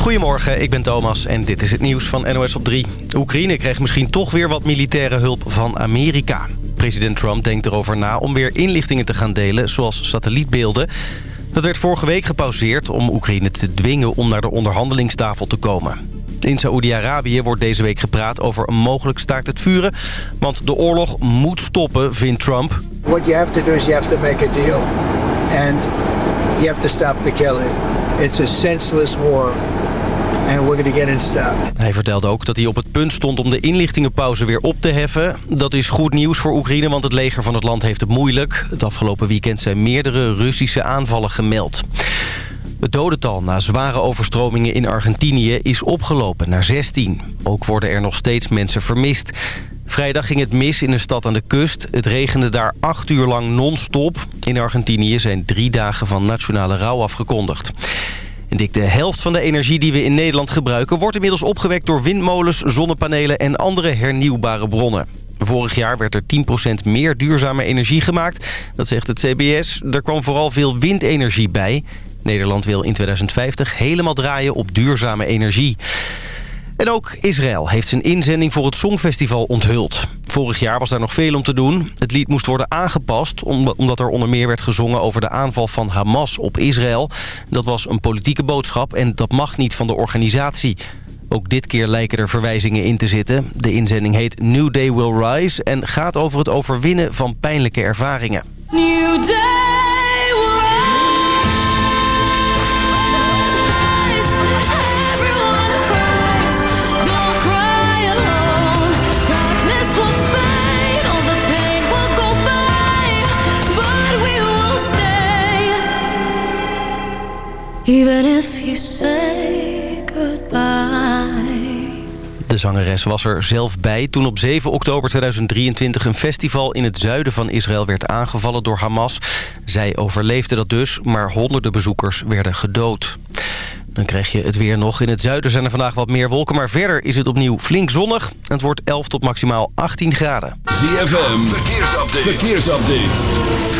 Goedemorgen, ik ben Thomas en dit is het nieuws van NOS op 3. Oekraïne kreeg misschien toch weer wat militaire hulp van Amerika. President Trump denkt erover na om weer inlichtingen te gaan delen, zoals satellietbeelden. Dat werd vorige week gepauzeerd om Oekraïne te dwingen om naar de onderhandelingstafel te komen. In Saoedi-Arabië wordt deze week gepraat over een mogelijk staakt het vuren. Want de oorlog moet stoppen, vindt Trump. What you have to do is you have to make a deal. And you have to stop the killing. It's a senseless war. Hij vertelde ook dat hij op het punt stond om de inlichtingenpauze weer op te heffen. Dat is goed nieuws voor Oekraïne, want het leger van het land heeft het moeilijk. Het afgelopen weekend zijn meerdere Russische aanvallen gemeld. Het dodental na zware overstromingen in Argentinië is opgelopen naar 16. Ook worden er nog steeds mensen vermist. Vrijdag ging het mis in een stad aan de kust. Het regende daar acht uur lang non-stop. In Argentinië zijn drie dagen van nationale rouw afgekondigd. En dik de helft van de energie die we in Nederland gebruiken... wordt inmiddels opgewekt door windmolens, zonnepanelen en andere hernieuwbare bronnen. Vorig jaar werd er 10% meer duurzame energie gemaakt. Dat zegt het CBS. Er kwam vooral veel windenergie bij. Nederland wil in 2050 helemaal draaien op duurzame energie. En ook Israël heeft zijn inzending voor het Songfestival onthuld. Vorig jaar was daar nog veel om te doen. Het lied moest worden aangepast omdat er onder meer werd gezongen over de aanval van Hamas op Israël. Dat was een politieke boodschap en dat mag niet van de organisatie. Ook dit keer lijken er verwijzingen in te zitten. De inzending heet New Day Will Rise en gaat over het overwinnen van pijnlijke ervaringen. New day De zangeres was er zelf bij toen op 7 oktober 2023 een festival in het zuiden van Israël werd aangevallen door Hamas. Zij overleefde dat dus, maar honderden bezoekers werden gedood. Dan krijg je het weer nog. In het zuiden zijn er vandaag wat meer wolken, maar verder is het opnieuw flink zonnig. Het wordt 11 tot maximaal 18 graden. ZFM, verkeersupdate. verkeersupdate.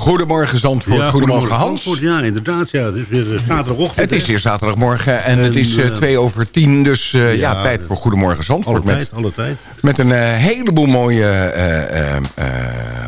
Goedemorgen Zandvoort, goedemorgen Hans. Zandvoort, ja, inderdaad. Ja. Het is weer eh, zaterdagochtend. Het is weer zaterdagmorgen en, En, het is eh, twee over tien. Dus ja, ja, tijd voor Goedemorgen Zandvoort. Alle Met, tijd, alle tijd. met een heleboel mooie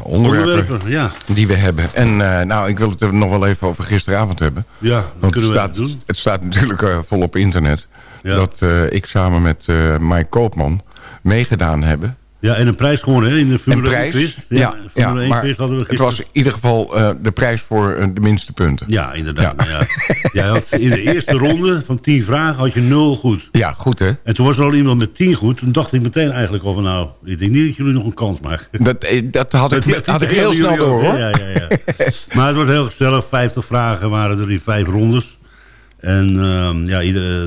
onderwerpen, Onderwerpen, ja. die we hebben. En nou, ik wil het er nog wel even over gisteravond hebben. Ja, dat Want kunnen het we staat, even doen. het staat natuurlijk eh, vol op internet. Ja. Dat ik samen met Mike Koopman meegedaan hebben. Ja, en een prijs gewonnen hè, in de Een Formule 1 prijs. quiz. Ja, ja, Formule 1 maar quiz hadden we het was in ieder geval eh, de prijs voor eh, de minste punten. Ja, inderdaad. Ja. Ja. Jij had in de eerste ronde van 10 vragen had je 0 goed. Ja, goed hè? En toen was er al iemand met 10 goed. Toen dacht ik meteen eigenlijk over, nou, ik denk niet dat jullie nog een kans maken. Dat, eh, dat had ik, Dat had ik heel snel door hoor. Ja, ja, ja. maar het was heel gezellig. 50 vragen waren er in vijf rondes. En ehm, ja,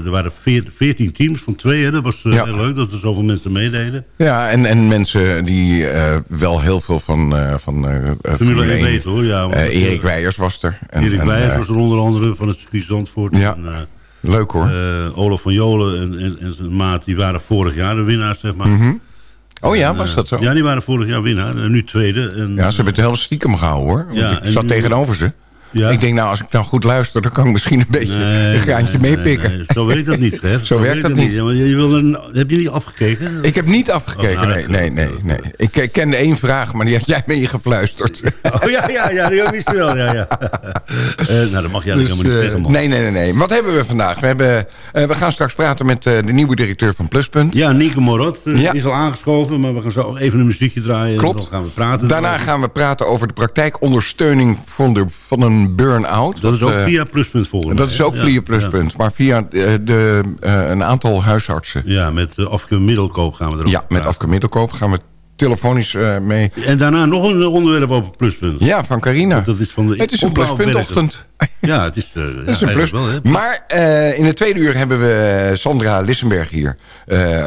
er waren veer- 14 teams van twee. Hè. Dat was eh, Ja. heel leuk dat er zoveel mensen meededen. Ja, en, en mensen die eh, wel heel veel van, eh van Formule 1 1 weten hoor. Ja, Erik Weijers was er. En, Erik en, Wijers eh, was er onder andere van het circuit Zandvoort. Ja. En, Leuk hoor. Olaf van Jolen en, en, en zijn maat, die waren vorig jaar de winnaars, zeg maar. oh ja, was dat zo? Ja, die waren vorig jaar winnaar. En nu tweede. En, Ja, ze hebben het heel stiekem gehouden hoor. Want Ja, ik zat nu- tegenover ze. Ja. Ik denk nou, als ik nou goed luister, dan kan ik misschien een beetje Nee, een graantje nee, meepikken. nee. Zo werkt dat niet, hè? Zo werkt dat niet. Maar je, je wil een, heb je niet afgekeken? Ik heb niet afgekeken, Oh, nou, nee, nee, nee, nee. Ik eh, kende één vraag, maar die had jij mee gefluisterd. Oh ja, ja, ja, die wist je wel, ja, ja. Eh, nou, dat mag jij Dus, helemaal niet eh, zeggen, man. nee, nee, nee, nee. Wat hebben we vandaag? We, hebben, eh, we gaan straks praten met de nieuwe directeur van Pluspunt. Ja, Nieke Morot Ja. is al aangeschoven, maar we gaan zo even een muziekje draaien. Klopt. En dan gaan we praten. Daarna gaan we praten over de praktijkondersteuning van, de, van een burn-out. Dat is ook eh, via Pluspunt volgens Dat is ook via Pluspunt. Maar via eh, de, eh, een aantal huisartsen. Ja, met uh, Afke Middelkoop gaan we erover Ja, met praten. Afke Middelkoop gaan we telefonisch eh, mee. En daarna nog een onderwerp over Pluspunt. Ja, van Carina. Dat is van de Het is een pluspuntochtend. Ja, het is, Dat is een plus. wel, hè? maar eh, in het tweede uur hebben we Sandra Lissenberg hier.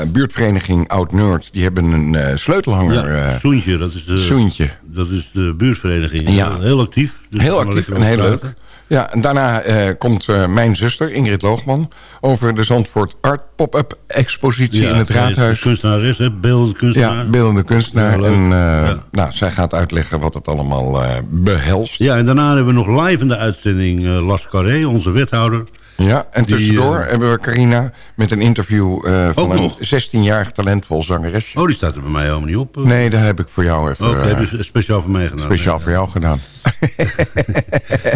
Buurtvereniging Oud-Noord. Die hebben een sleutelhanger. Ja, Soentje, dat is de, Soentje. dat is de buurtvereniging. Ja. Heel, actief. Dus Heel actief en heel leuk. Ja, en daarna eh, komt eh, mijn zuster, Ingrid Loogman... over de Zandvoort Art Pop-Up Expositie in het is Raadhuis. Kunstenares, hè? Beeldende kunstenaar. Ja, beeldende kunstenaar. Ja, en eh, Ja. nou, zij gaat uitleggen wat het allemaal eh, behelst. Ja, en daarna hebben we nog live in de uitzending Las Carré, onze wethouder. Ja, en Die, tussendoor eh, hebben we Carina met een interview eh, van een nog? 16-jarig talentvol zangeresje. Oh, die staat er bij mij helemaal niet op. Nee, daar heb ik voor jou even Oh, dat eh, heb je speciaal voor mij gedaan. speciaal voor jou gedaan.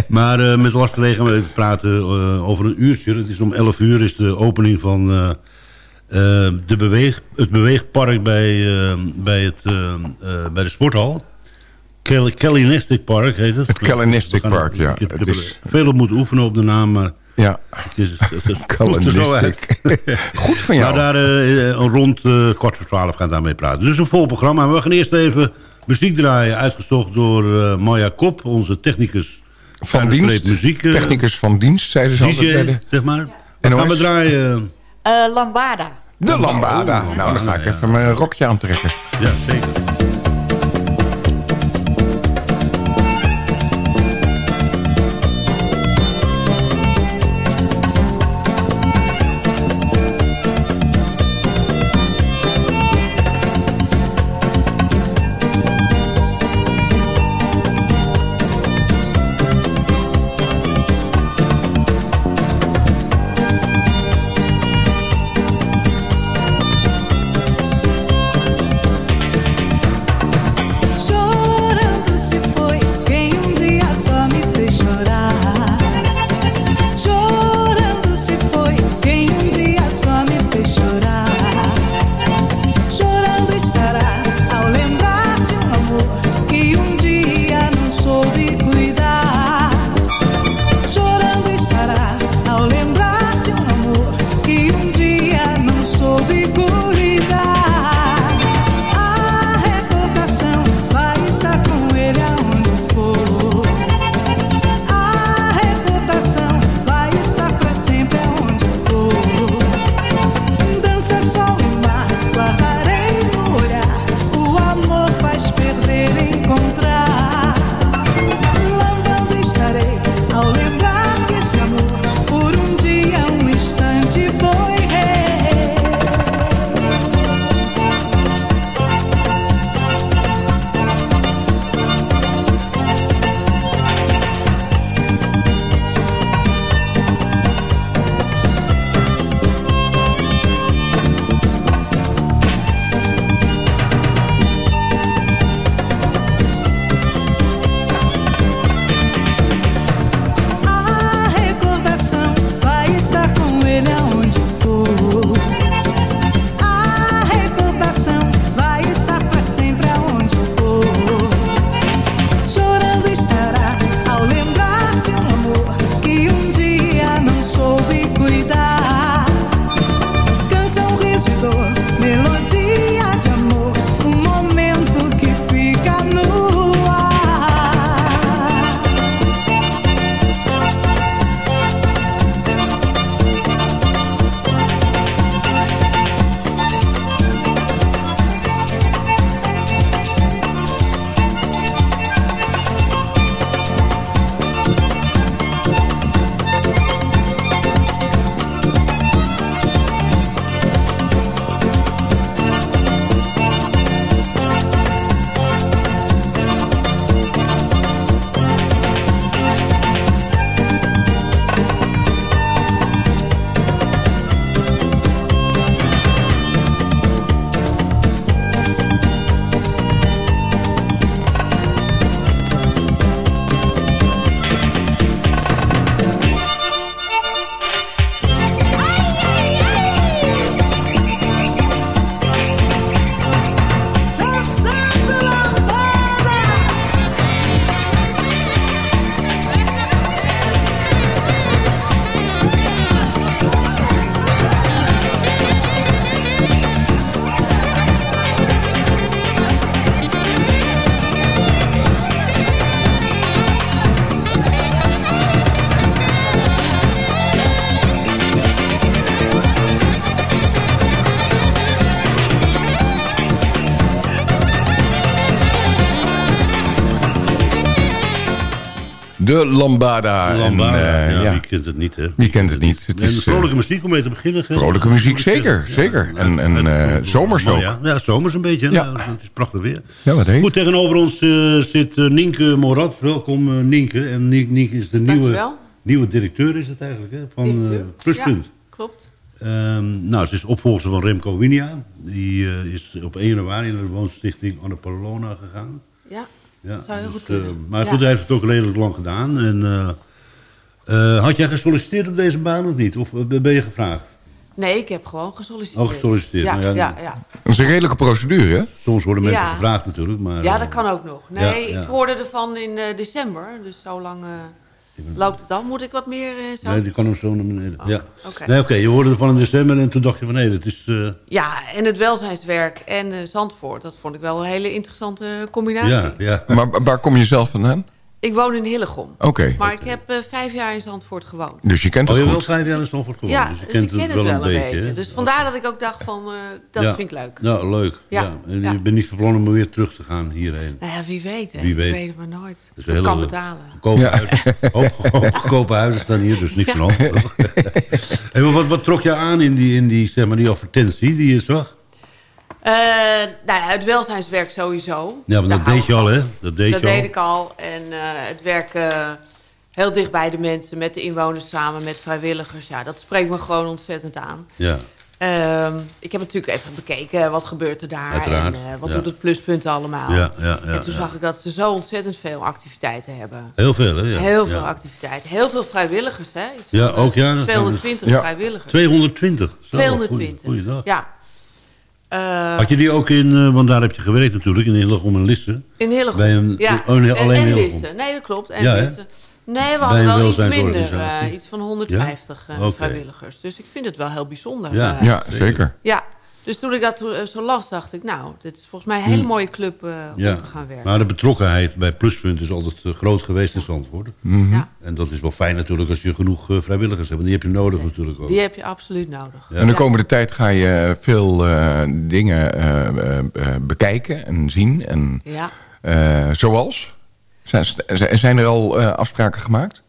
Maar eh, met Las Carré gaan we even praten eh, over een uurtje. Het is om 11 uur is de opening van eh, eh, de beweeg, het beweegpark bij, eh, bij, het, eh, eh, bij de sporthal. Kel- Kellynistic Park heet het. We gaan- Park, ja. Ik heb, ik Het heb is- er veel op moeten oefenen op de naam, maar Ja. Goed van Maar jou. daar eh, eh, rond eh, kwart voor twaalf gaan we daarmee praten. Dus een vol programma. Maar we gaan eerst even muziek draaien. Uitgezocht door eh Maya Kop, onze technicus. van dienst, muziek, technicus van dienst, zeiden ze altijd DJ, de... zeg maar. En gaan we draaien. Eh, Lambada. De Lambada. Oh, nou, dan ga ik ja. even mijn rokje aantrekken. Ja, zeker. De Lambada. Lambada, En, eh, ja, ja. wie kent het niet, hè? Wie kent het niet? Het is, vrolijke muziek om mee te beginnen. hè? vrolijke muziek, zeker, zeker. En- en, eh, zomers ook. Ja, ja, zomers een beetje. Ja. Het is prachtig weer. Ja, wat heet. Goed, tegenover ons eh, zit eh, Nienke Morat. Welkom eh, Nienke. En Nienke, Nienke is de nieuwe, Dankjewel. nieuwe directeur is het eigenlijk, hè? Van eh, Directeur. Pluspunt. Ja, klopt. Ehm, nou, ze is opvolger van Remco Winia. Die eh, is op 1 januari naar de woonstichting Anne Palona gegaan. Ja, Ja, Dat zou heel goed eh, kunnen. maar Ja. goed, hij heeft het ook redelijk lang gedaan. En, eh, eh, had jij gesolliciteerd op deze baan of niet? Of eh, ben je gevraagd? nee, ik heb gewoon gesolliciteerd. Oh, gesolliciteerd. Ja, Nou ja, ja, ja. Dat is een redelijke procedure, hè? Soms worden mensen Ja. gevraagd natuurlijk. Maar, ja, eh, dat kan ook nog. Nee, Ja, ja. ik hoorde ervan in eh, december. Dus zo lang eh, loopt het al. Moet ik wat meer eh, zo? Nee, die kan hem zo naar beneden. Oh, ja. Nee, oké, je hoorde ervan in december en toen dacht je van nee, dat is... eh, Ja, en het welzijnswerk en eh, Zandvoort. Dat vond ik wel een hele interessante combinatie. ja, ja. Maar waar kom je zelf vandaan? Ik woon in Hillegom. Oké, Maar ik heb eh, vijf jaar in Zandvoort gewoond. dus je kent Oh, het je wel goed. vijf jaar in Stamford gewoond, ja, dus je dus kent ik ken het wel een beetje. Dus vandaar dat ik ook dacht van, eh, dat Ja. vind ik leuk. Nou, leuk. Ja. Ja, En ja. je bent niet van plan om weer terug te gaan hierheen. Nou ja, wie weet hè. Wie weet. Ik weet het maar nooit. Dat is Dat kan betalen. Goedkope Ja. huizen. Staan hier, dus niks Ja. van maar wat, wat trok je aan in die, in die, zeg maar, die advertentie die je zag? Eh, nou ja, het welzijnswerk sowieso. Ja, maar dat deed je al, hè? Dat deed Dat je al. deed ik al. En eh, het werken heel dicht bij de mensen, met de inwoners samen, met vrijwilligers. Ja, dat spreekt me gewoon ontzettend aan. Ja, Ehm, ik heb natuurlijk even bekeken, wat gebeurt er daar? Uiteraard, En eh, wat ja. doet het pluspunt allemaal? ja, ja. ja, en toen ja. zag ik dat ze zo ontzettend veel activiteiten hebben. Heel veel, hè? Ja. Heel veel ja. activiteiten. Heel veel vrijwilligers, hè? Iets Ja, eh, ook, ja, dat- 220 Ja. vrijwilligers. 220. Zo, 220. Goeie, goeiedag. Ja. Eh, Had je die ook in, eh, want daar heb je gewerkt natuurlijk, in Hillegom en Lisse. In Hillegom. Bij een- ja. oh, nee, En- alleen en, Hillegom. Lisse. Nee, dat klopt. En Ja. Nee, we hadden wel iets minder. eh, iets van 150 eh, Oké. vrijwilligers. Dus ik vind het wel heel bijzonder. Ja. Ja, zeker. ja. Dus toen ik dat eh, zo las, dacht ik... nou, dit is volgens mij een hele mooie club eh, Ja. om te gaan werken. Maar de betrokkenheid bij Pluspunt is altijd eh, groot geweest in Zandvoort. ja. En dat is wel fijn natuurlijk als je genoeg vrijwilligers hebt. Want die heb je nodig natuurlijk ook. Die heb je absoluut nodig. En de komende tijd ga je veel eh, dingen eh, eh, eh, bekijken en zien. En, Ja. eh, zoals? Zijn, zijn er al eh, afspraken gemaakt?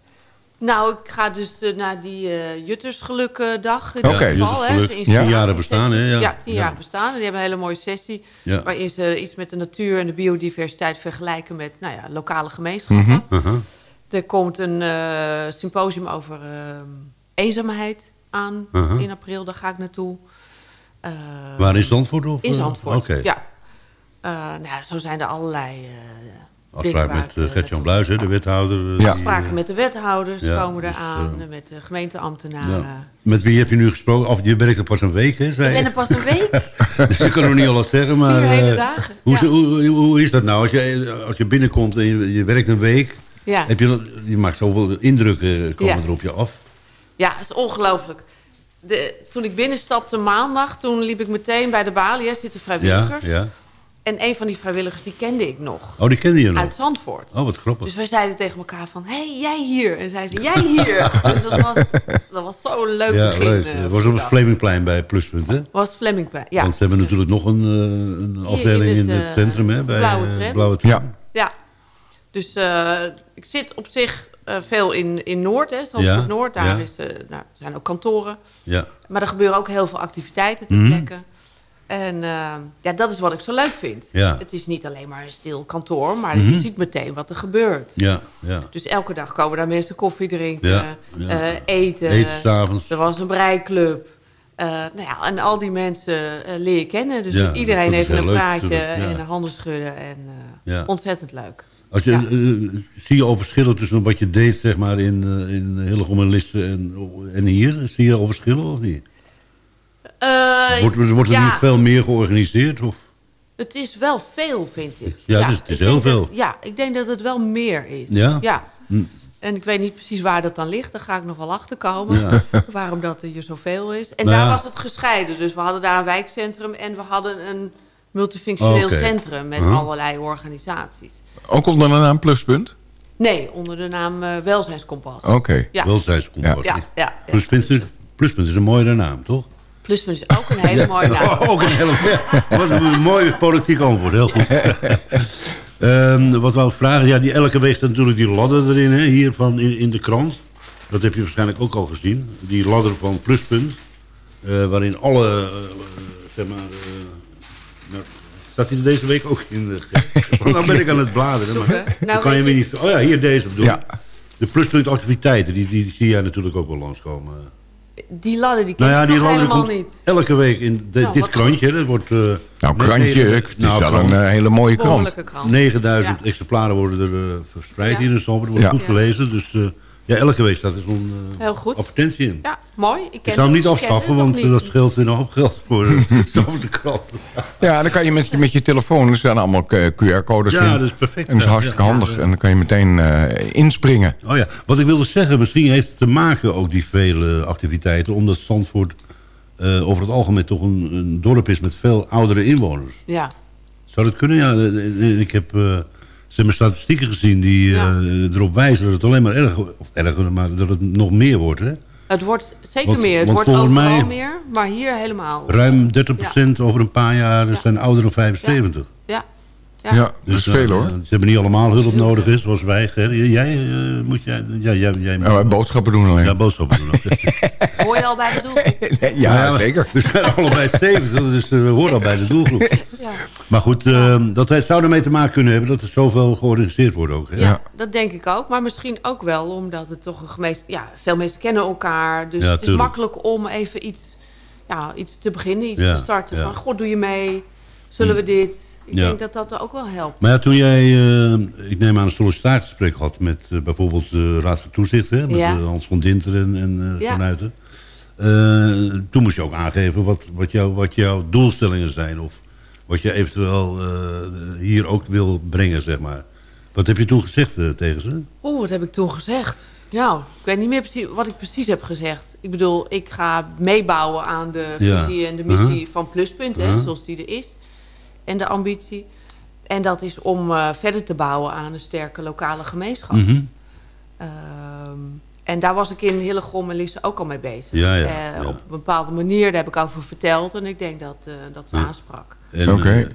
Nou, ik ga dus eh, naar die eh Juttersgelukdag in Oké. ieder geval. hè. Juttersgeluk. Zijn Ja. Tien jaren bestaan, hè? Ja. Ja, tien Ja. jaar bestaan. En die hebben een hele mooie sessie. Ja. Waarin ze iets met de natuur en de biodiversiteit vergelijken met nou ja, lokale gemeenschappen. Mhm. Aha. Er komt een eh, symposium over eenzaamheid aan Uh-huh. in april. Daar ga ik naartoe. Eh, Waar in Zandvoort? Of, In? Zandvoort, Oké. ja. Eh, nou, ja, zo zijn er allerlei eh Afspraak met uh, Gert-Jan de wethouder. eh, Ja. Afspraken met de wethouders ja, komen dus, eraan. eh, met de gemeenteambtenaren. ja. Met wie heb je nu gesproken? Of je werkt er pas een week, hè? Zei Ik ben er pas een week. Dus ik kan nog niet alles zeggen, maar... Vier hele dagen, Hoe, ja. hoe, hoe, hoe is dat nou? Als je, als je binnenkomt en je, je werkt een week... Ja, Heb je, je maakt zoveel indrukken komen Ja. er op je af. ja het is ongelooflijk. De, toen ik binnenstapte maandag, toen liep ik meteen bij de balie. Zitten Ja, vrijwilligers. ja. En een van die vrijwilligers, die kende ik nog. Oh, die kende je nog? Uit Zandvoort. Oh, wat grappig. Dus wij zeiden tegen elkaar van, hé, hey, jij hier. En zij zei, jij hier. dus dat was, dat was zo'n leuk ja, begin. leuk. eh, was op het. Flemingplein bij Pluspunt, hè? Was Flemingplein, ja. Want ze hebben natuurlijk nog een, eh, een in afdeling in het, het, eh, centrum, hè? Bij, Blauwe Tram. Blauwe Tram. Ja. Ja. Dus eh, ik zit op zich eh, veel in, in Noord, hè. Zandvoort Ja, Noord. Daar ja. is, eh, nou, zijn ook kantoren. Ja. Maar er gebeuren ook heel veel activiteiten ter Mhm. plekke. En eh, ja, dat is wat ik zo leuk vind. Ja. Mhm. Het is niet alleen maar een stil kantoor, maar je ziet meteen wat er gebeurt. Ja, ja. Dus elke dag komen daar mensen koffie drinken, Ja, ja. eh, eten. Eten s'avonds. Er was een breiklub. Eh, nou ja, en al die mensen leer je kennen. Dus met iedereen even heel een leuk praatje en een handen schudden. En ontzettend leuk. Als je, zie je al verschillen tussen wat je deed zeg maar, in, in Hillegom en Lisse en, en hier? Zie je al verschillen of niet? Eh, Wordt, wordt er ja, nu veel meer georganiseerd? Of? Het is wel veel, vind ik. Ja, het is- het is heel veel. dat- ja, ik denk dat het wel meer is. Ja? Ja. Hm. En ik weet niet precies waar dat dan ligt. Daar ga ik nog wel achter komen. Waarom dat er hier zoveel is. En Nou daar was het gescheiden. Dus we hadden daar een wijkcentrum en we hadden een multifunctioneel centrum met Huh? allerlei organisaties. Ook onder de naam Pluspunt? Nee, onder de naam eh, Welzijnskompas. Oké. Ja. Welzijnskompas. Ja, ja, ja. Pluspunt, is, pluspunt is een mooie naam, toch? Pluspunt is ook een hele mooie naam. ook een hele... Wat een mooi politiek antwoord, heel goed. Ehm, wat wou ik vragen? Ja, die elke week staat natuurlijk die ladder erin, hè, hier van in, in de krant. Dat heb je waarschijnlijk ook al gezien. Die ladder van Pluspunt. eh, waarin alle, eh, zeg maar... eh, nou, staat hij er deze week ook in? Uh, dan ben ik aan het bladeren. Maar, Zoeken. Nou, kan je je- niet... Oh ja, hier deze bedoel Ja. De Pluspunt activiteiten, die, die zie jij natuurlijk ook wel langskomen. Die ladder, die Nou ja, ik die nog ladder helemaal niet. elke week in de- Nou, dit wat krantje. Dat wordt, eh, Nou, krantje, het is nou, wel krant. een eh, hele mooie krant. Krant. 9000 Ja. exemplaren worden er eh, verspreid Ja. hier in Stamford. Er wordt Ja. goed Ja. gelezen. Dus eh, ja, elke week staat er zo'n eh, Heel goed. advertentie in. Ja, mooi. Ik, ken Ik zou hem niet afschaffen, want eh, niet. dat scheelt een hoop geld voor uh, de krant. Ja, dan kan je met je, met je telefoon, er staan allemaal eh, QR-codes Ja, in. dat is perfect. En dat is Ja, hartstikke ja, handig. ja. En dan kan je meteen eh, inspringen. Oh ja, wat ik wilde zeggen, misschien heeft het te maken ook die vele activiteiten, omdat Zandvoort eh, over het algemeen toch een, een dorp is met veel oudere inwoners. Ja, Zou dat kunnen? Ja, eh, eh, ik heb zeg maar, statistieken gezien die eh, erop wijzen dat het alleen maar erger, of erger, maar dat het nog meer wordt. Hè? het wordt zeker Want- meer. Het wordt overal mij- meer, maar hier helemaal. Ruim 30% over een paar jaar Ja. zijn ouder dan 75. Ja, Ja, dat is Dus, veel eh, hoor. Ze hebben niet allemaal hulp nodig, is, zoals wij. Ger. Jij eh, moet jij, ja, jij, jij moet, Ja, wij boodschappen doen alleen. ja, boodschappen doen. ook. hoor je al bij de doelgroep. ja, zeker. We zijn allebei 70, dus eh, we horen al bij de doelgroep. Ja. Maar goed, eh, dat het zou ermee te maken kunnen hebben dat er zoveel georganiseerd wordt ook. Hè? Ja, dat denk ik ook. Maar misschien ook wel omdat het toch een gemeenschap... Ja, veel mensen kennen elkaar. Dus Ja, het is tuurlijk. makkelijk om even iets, ja, iets te beginnen. Iets Ja, te starten ja. van, god, doe je mee? Zullen we dit? Ik Ja. denk dat dat ook wel helpt. Maar ja, toen jij, eh, ik neem aan een sollicitatiegesprek had met eh, bijvoorbeeld de Raad van Toezicht, hè, met Ja. eh, Hans van Dinter en, Ja. Van Uiten. Toen moest je ook aangeven wat, wat, jou, wat jouw doelstellingen zijn of wat je eventueel hier ook wil brengen, zeg maar. Wat heb je toen gezegd tegen ze? Oeh, wat heb ik toen gezegd? Nou, ik weet niet meer precies wat ik precies heb gezegd. Ik bedoel, ik ga meebouwen aan de visie en de missie Uh-huh. van Pluspunt, hè, Uh-huh. zoals die er is. En de ambitie. En dat is om eh, verder te bouwen aan een sterke lokale gemeenschap. Mhm. Ehm, en daar was ik in Hillegom en Lisse ook al mee bezig. Ja, ja, Eh, ja. Op een bepaalde manier, daar heb ik over verteld. En ik denk dat, eh, dat ze Ja. aansprak. En,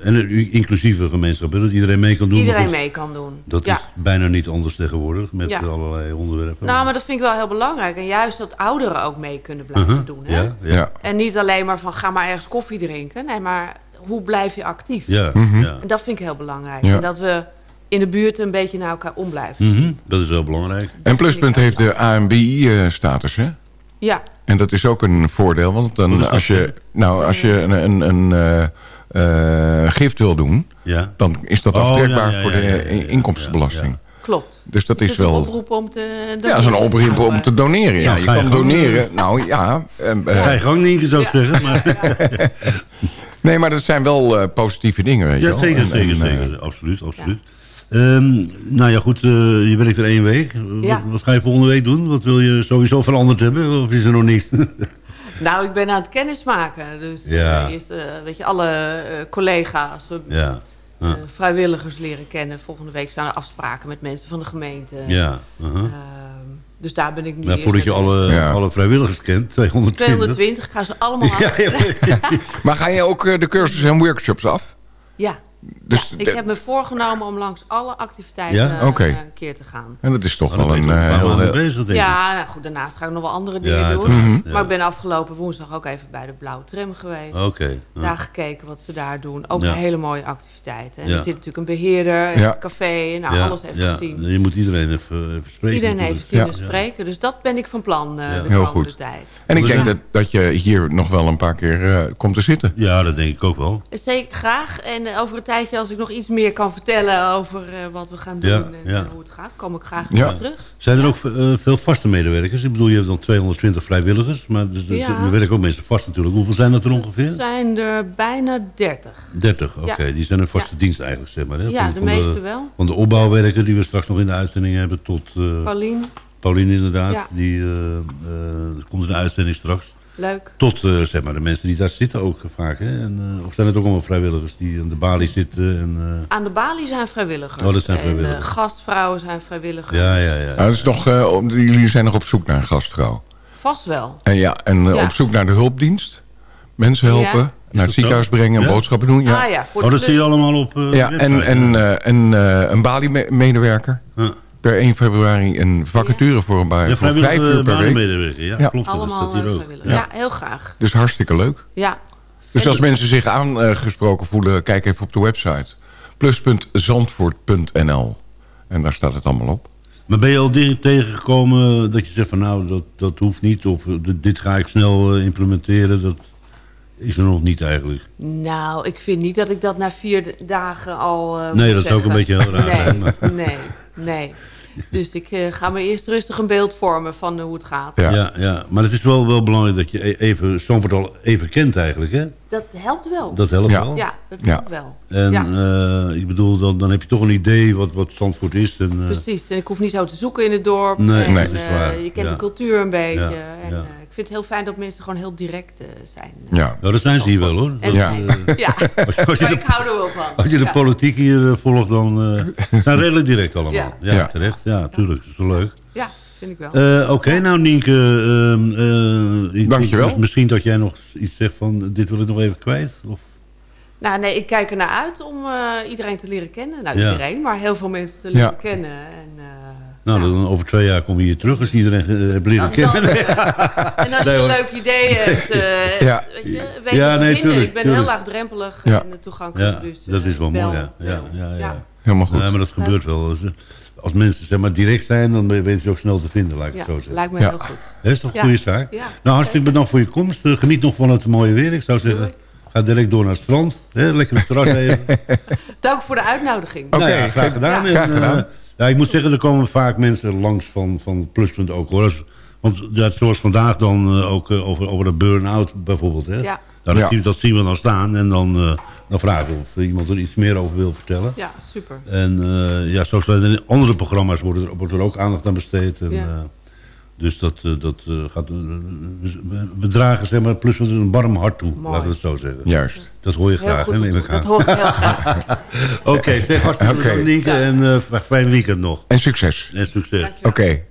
en een inclusieve gemeenschap, dat iedereen mee kan doen. Iedereen Dat mee kan doen. Dat ja. is bijna niet anders tegenwoordig met Ja. allerlei onderwerpen. Nou, maar dat vind ik wel heel belangrijk. En juist dat ouderen ook mee kunnen blijven Uh-huh. doen. Hè? Ja, ja. Ja. En niet alleen maar van ga maar ergens koffie drinken. Nee, maar hoe blijf je actief? Ja, Mhm. ja. En dat vind ik heel belangrijk. Ja. En dat we in de buurt een beetje naar elkaar om blijven Mhm. Dat is wel belangrijk. En Pluspunt heeft de ANBI-status, hè? Ja, En dat is ook een voordeel, want dan als je, nou, als je een, een, een eh, eh, gift wil doen, Ja. dan is dat Oh, aftrekbaar voor de inkomstenbelasting. klopt. Dus dat is een wel... oproep om te... Ja, dat is een oproep om te doneren. Ja, Ja, je kan doneren. Nou ja. eh, Ga je gang niet, Ja. zeggen. Maar, nee, maar dat zijn wel eh, positieve dingen, weet je ja, wel. zeker, En- zeker, en, eh, zeker. Absoluut, absoluut. Ehm, nou ja, goed, eh, je werkt er één week. Ja. Wat, wat ga je volgende week doen? Wat wil je sowieso veranderd hebben? Of is er nog niks? Nou, ik ben aan het kennismaken. Dus Ja. eerst, eh, weet je, alle eh, collega's, ja. vrijwilligers leren kennen. Volgende week staan er afspraken met mensen van de gemeente. ja. uh-huh. Ehm, dus daar ben ik nu Maar voordat je alle. Ja. alle vrijwilligers kent, 220. 220, ik ga ze allemaal af. Ja, ja, Maar ga je ook eh, de cursussen en workshops af? Ja, Dus ik heb me voorgenomen om langs alle activiteiten Ja? eh, een keer te gaan. En dat is toch Oh, wel een eh, heel... heel- bezig, denk ik. Ja, nou goed, daarnaast ga ik nog wel andere dingen Ja, doen. Maar ik ben afgelopen woensdag ook even bij de Blauwe Tram geweest. Oké. ja. Daar gekeken wat ze daar doen. Ook Ja. hele mooie activiteiten. En Ja. er zit natuurlijk een beheerder, Ja. het café, nou Ja, alles even ja. gezien. Je moet iedereen even, even spreken. Iedereen natuurlijk. heeft zien Ja. en spreken. Dus dat ben ik van plan eh, Ja. de Heel komende goed. tijd. En ik denk dat, dat je hier nog wel een paar keer eh, komt te zitten. Ja, dat denk ik ook wel. Zeker graag. En eh, over een tijdje, als ik nog iets meer kan vertellen over eh, wat we gaan doen Ja, en ja. eh, hoe het gaat, kom ik graag Ja. weer terug. Zijn er ook eh, veel vaste medewerkers? Ik bedoel, je hebt dan 220 vrijwilligers, maar dus, dus- Ja. er werken ook mensen vast natuurlijk. Hoeveel zijn dat er Er ongeveer? zijn er bijna 30. 30, oké. Ja. Die zijn een vaste Ja. dienst eigenlijk, zeg maar. Hè? Ja, Van- de van meeste wel. Van de opbouwwerken die we straks nog in de uitzending hebben tot uh, Paulien, Pauline inderdaad. Ja. Die uh, uh, komt in de uitzending straks. Leuk. Tot uh, zeg maar de mensen die daar zitten ook vaak. Hè? En, uh, of zijn het ook allemaal vrijwilligers die aan de balie zitten? En, uh... Aan de balie zijn vrijwilligers. Oh, dat zijn vrijwilligers. En uh, gastvrouwen zijn vrijwilligers. Ja, ja, ja. Nou, dat is nog, eh, om- jullie zijn nog op zoek naar een gastvrouw. Vast wel. En ja, en eh, Ja. op zoek naar de hulpdienst. Mensen helpen. naar het ziekenhuis brengen en boodschappen doen. Ja, Ah ja, voor Oh, dat zie je allemaal op eh, ja en, en, eh, en eh, een Bali-medewerker. Ja. Per 1 februari een vacature voor een baan Ja, vijf uur per week. Ja, Ja. klopt. dat Allemaal hier eh, vrijwillig. Ja. heel graag. Dus hartstikke leuk. Ja. Dus En als mensen zich aangesproken voelen, kijk even op de website. plus.zandvoort.nl En daar staat het allemaal op. Maar ben je al dingen tegengekomen dat je zegt van nou, dat, dat hoeft niet. Of eh, dit, ga ik snel eh, implementeren. Dat is er nog niet eigenlijk. Nou, ik vind niet dat ik dat na vier dagen al eh, Nee, dat zou ook een beetje heel raar nee, zijn, maar- Nee, nee. Dus ik eh, ga me eerst rustig een beeld vormen van eh, hoe het gaat. Ja. Ja. Ja, maar het is wel, wel belangrijk dat je e- even Stamford al even kent eigenlijk. Hè? Dat helpt wel. Dat helpt Ja. wel. ja, dat Ja. helpt wel. En ja, eh, ik bedoel, dan, dan heb je toch een idee wat, wat Zandvoort is. En, eh, precies. En ik hoef niet zo te zoeken in het dorp. Nee, en, nee, dat is eh, waar. je kent Ja. de cultuur een beetje. Ja, En vind het heel fijn dat mensen gewoon heel direct eh, zijn. Ja. nou, dat zijn ze hier wel hoor. Dat, Ja. eh, ja. als, je- als je maar de, ik hou er wel van. als je de politiek hier eh, volgt, dan uh, zijn redelijk direct allemaal. Ja, Ja. Ja. terecht. Ja, tuurlijk. Dat is wel leuk. Ja, vind ik wel. Eh, Oké, nou Nienke. ehm, eh, ik- Dankjewel. ik- Misschien dat jij nog iets zegt van dit wil ik nog even kwijt. Of, Nou, nee, ik kijk ernaar uit om eh, iedereen te leren kennen. Nou, Ja. iedereen, maar heel veel mensen te leren Ja. kennen. En, eh, nou, ja. dan over twee jaar kom je hier terug als iedereen eh, hebt leren dan, kennen. eh, en als je een leuk idee hebt, eh, Ja. weet je, weet Ja, nee, vinden. tuurlijk, Ik ben tuurlijk. heel laagdrempelig Ja. en toegankelijk. Ja, dus, dat eh, is wel mooi. bel, Ja, ja, ja, ja. Helemaal goed. Ja, maar dat gebeurt wel. Als mensen zeg maar, direct zijn, dan weten ze ook snel te vinden, laat ik Ja, het zo zeggen. lijkt me Ja. heel goed. Dat is toch een Ja. goede zaak? Ja, nou, hartstikke bedankt voor je komst. Eh, geniet nog van het mooie weer. Ik zou zeggen, ga direct door naar het strand. Hè? Lekker op het terras even. Dank voor de uitnodiging. Oké, Nou ja, graag gedaan. Ja. Graag En, gedaan. Ja, ik moet zeggen, er komen vaak mensen langs van, van Pluspunt ook. Hoor. Want ja, zoals vandaag dan eh, ook eh, over, over de burn-out bijvoorbeeld. Hè? Ja. Dat, Ja. zien, dat zien we dan staan. En dan, eh, dan vragen we of iemand er iets meer over wil vertellen. Ja, super. En eh, ja, zoals in andere programma's wordt er, wordt er ook aandacht aan besteed. En, Ja. Eh, dus dat, eh, dat eh, gaat... eh, we- we dragen zeg maar, plus met een warm hart toe, Mooi. laten we het zo zeggen. Juist. Dat hoor je Heel graag, hè, neem ik aan. Dat hoor ik heel graag. Oké, zeg hartstikke. En eh, fijn weekend nog. En succes. En succes. Oké.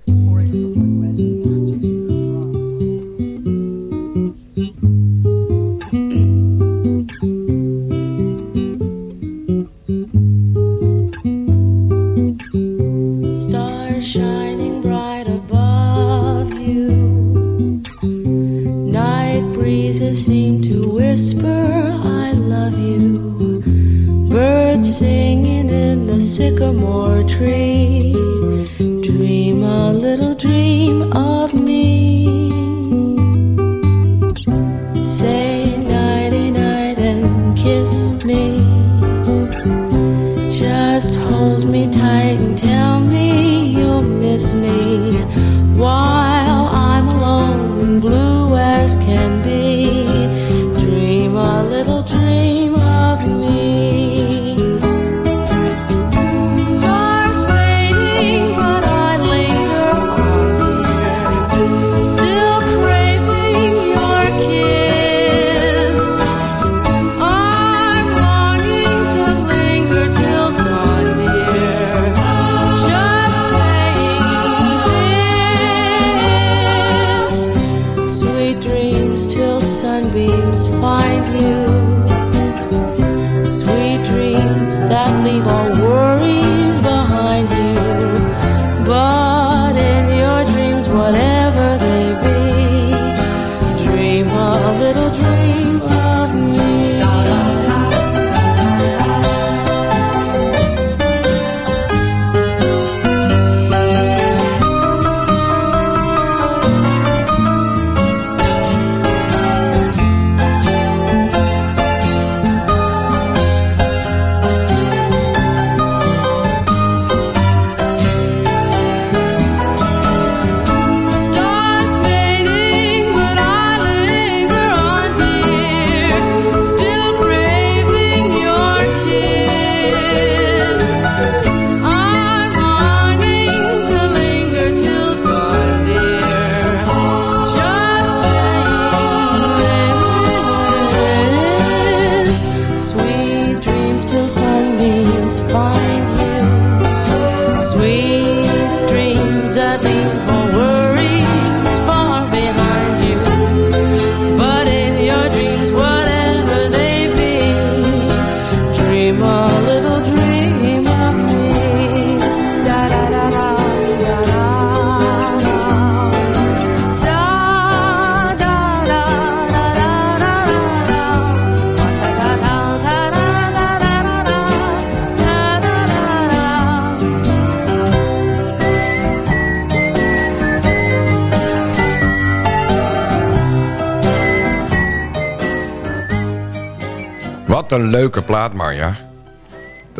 Breezes seem to whisper, I love you. Birds singing in the sycamore tree.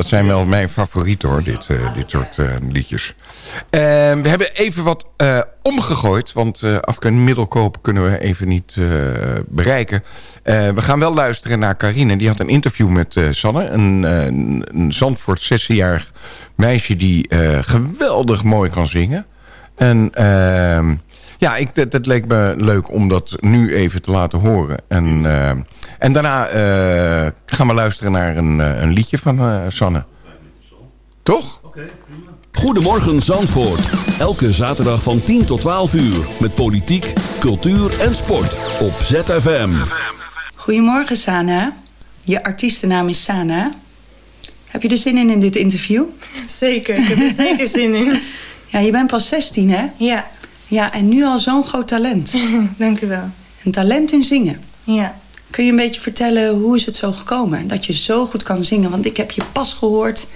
Zijn wel mijn favorieten hoor, dit, uh, dit soort uh, liedjes. Uh, we hebben even wat omgegooid, want Afken Middelkoop kunnen we even niet bereiken. we gaan wel luisteren naar Carine. Die had een interview met Sanne, een, een Zandvoort 16-jarig meisje die geweldig mooi kan zingen. En ehm, ja, ik, dat, dat, leek me leuk om dat nu even te laten horen. En, uh, en daarna uh, gaan we luisteren naar een, uh, een liedje van Sanne. Toch? Oké, prima. Goedemorgen Zandvoort. Elke zaterdag van 10 tot 12 uur. Met politiek, cultuur en sport. Op ZFM. Goedemorgen Sana. Je artiestennaam is Sana. Heb je er zin in in dit interview? Zeker, ik heb er zeker zin in. Ja, je bent pas 16 hè? Ja. Ja, en nu al zo'n groot talent. Dank u wel. Een talent in zingen. Ja. Kun je een beetje vertellen hoe is het zo gekomen? Dat je zo goed kan zingen. Want ik heb je pas gehoord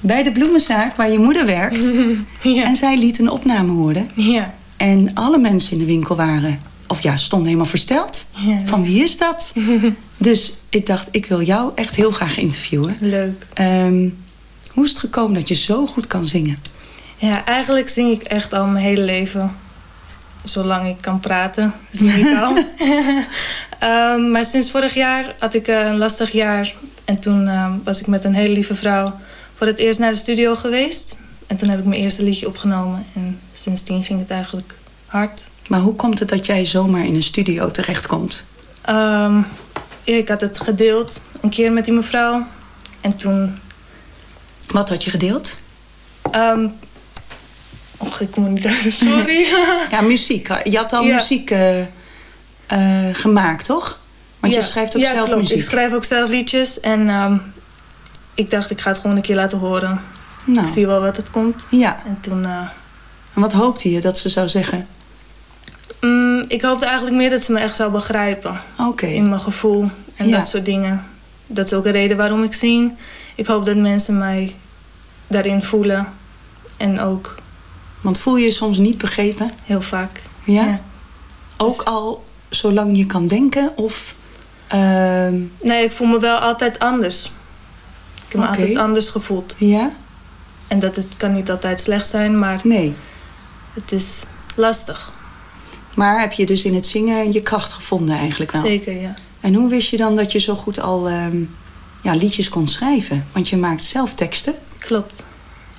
bij de bloemenzaak waar je moeder werkt. ja. En zij liet een opname horen. Ja. En alle mensen in de winkel waren... Of ja, stonden helemaal versteld. Ja. Van wie is dat? dus ik dacht, ik wil jou echt heel graag interviewen. Leuk. Um, hoe is het gekomen dat je zo goed kan zingen? Ja, eigenlijk zing ik echt al mijn hele leven. Zolang ik kan praten, ik al. um, maar sinds vorig jaar had ik een lastig jaar. En toen um, was ik met een hele lieve vrouw voor het eerst naar de studio geweest. En toen heb ik mijn eerste liedje opgenomen. En sindsdien ging het eigenlijk hard. Maar hoe komt het dat jij zomaar in een studio terechtkomt? Um, ik had het gedeeld een keer met die mevrouw. En toen... Wat had je gedeeld? Och, ik kom er niet uit, sorry. ja, muziek. Je had al ja. muziek uh, uh, gemaakt, toch? Want ja. je schrijft ook ja, zelf klopt. muziek. Ik schrijf ook zelf liedjes. En um, ik dacht, ik ga het gewoon een keer laten horen. Nou. Ik zie wel wat het komt. Ja. En toen... Uh, en wat hoopte je dat ze zou zeggen? Um, ik hoopte eigenlijk meer dat ze me echt zou begrijpen. Oké. Okay. In mijn gevoel. En dat soort dingen. Dat is ook een reden waarom ik zing. Ik hoop dat mensen mij daarin voelen. En ook want voel je je soms niet begrepen? Heel vaak. Ja? ja. Ook dus... al zolang je kan denken? Of, uh... Nee, ik voel me wel altijd anders. Ik heb me altijd anders gevoeld. Ja? En dat het kan niet altijd slecht zijn, maar... Nee. Het is lastig. Maar heb je dus in het zingen je kracht gevonden eigenlijk wel? Zeker, ja. En hoe wist je dan dat je zo goed al um, ja, liedjes kon schrijven? Want je maakt zelf teksten. Klopt.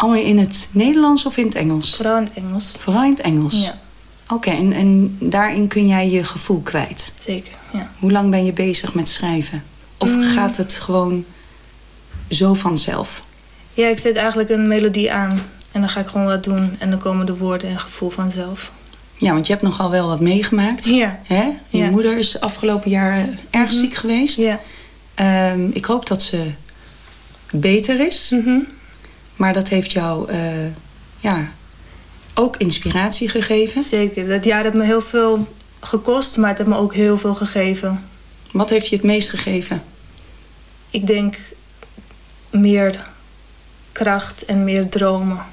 Allemaal in het Nederlands of in het Engels? Vooral in het Engels. Vooral in het Engels? Ja. Oké, okay, en, en daarin kun jij je gevoel kwijt? Zeker, ja. Hoe lang ben je bezig met schrijven? Of mm. gaat het gewoon zo vanzelf? Ja, ik zet eigenlijk een melodie aan. En dan ga ik gewoon wat doen. En dan komen de woorden en gevoel vanzelf. Ja, want je hebt nogal wel wat meegemaakt. Ja. Hè? Je ja. moeder is afgelopen jaar erg mm -hmm. ziek geweest. Ja. Um, ik hoop dat ze beter is. Mm -hmm. Maar dat heeft jou uh, ja, ook inspiratie gegeven. Zeker. Dat jaar heeft me heel veel gekost, maar het heeft me ook heel veel gegeven. Wat heeft je het meest gegeven? Ik denk meer kracht en meer dromen.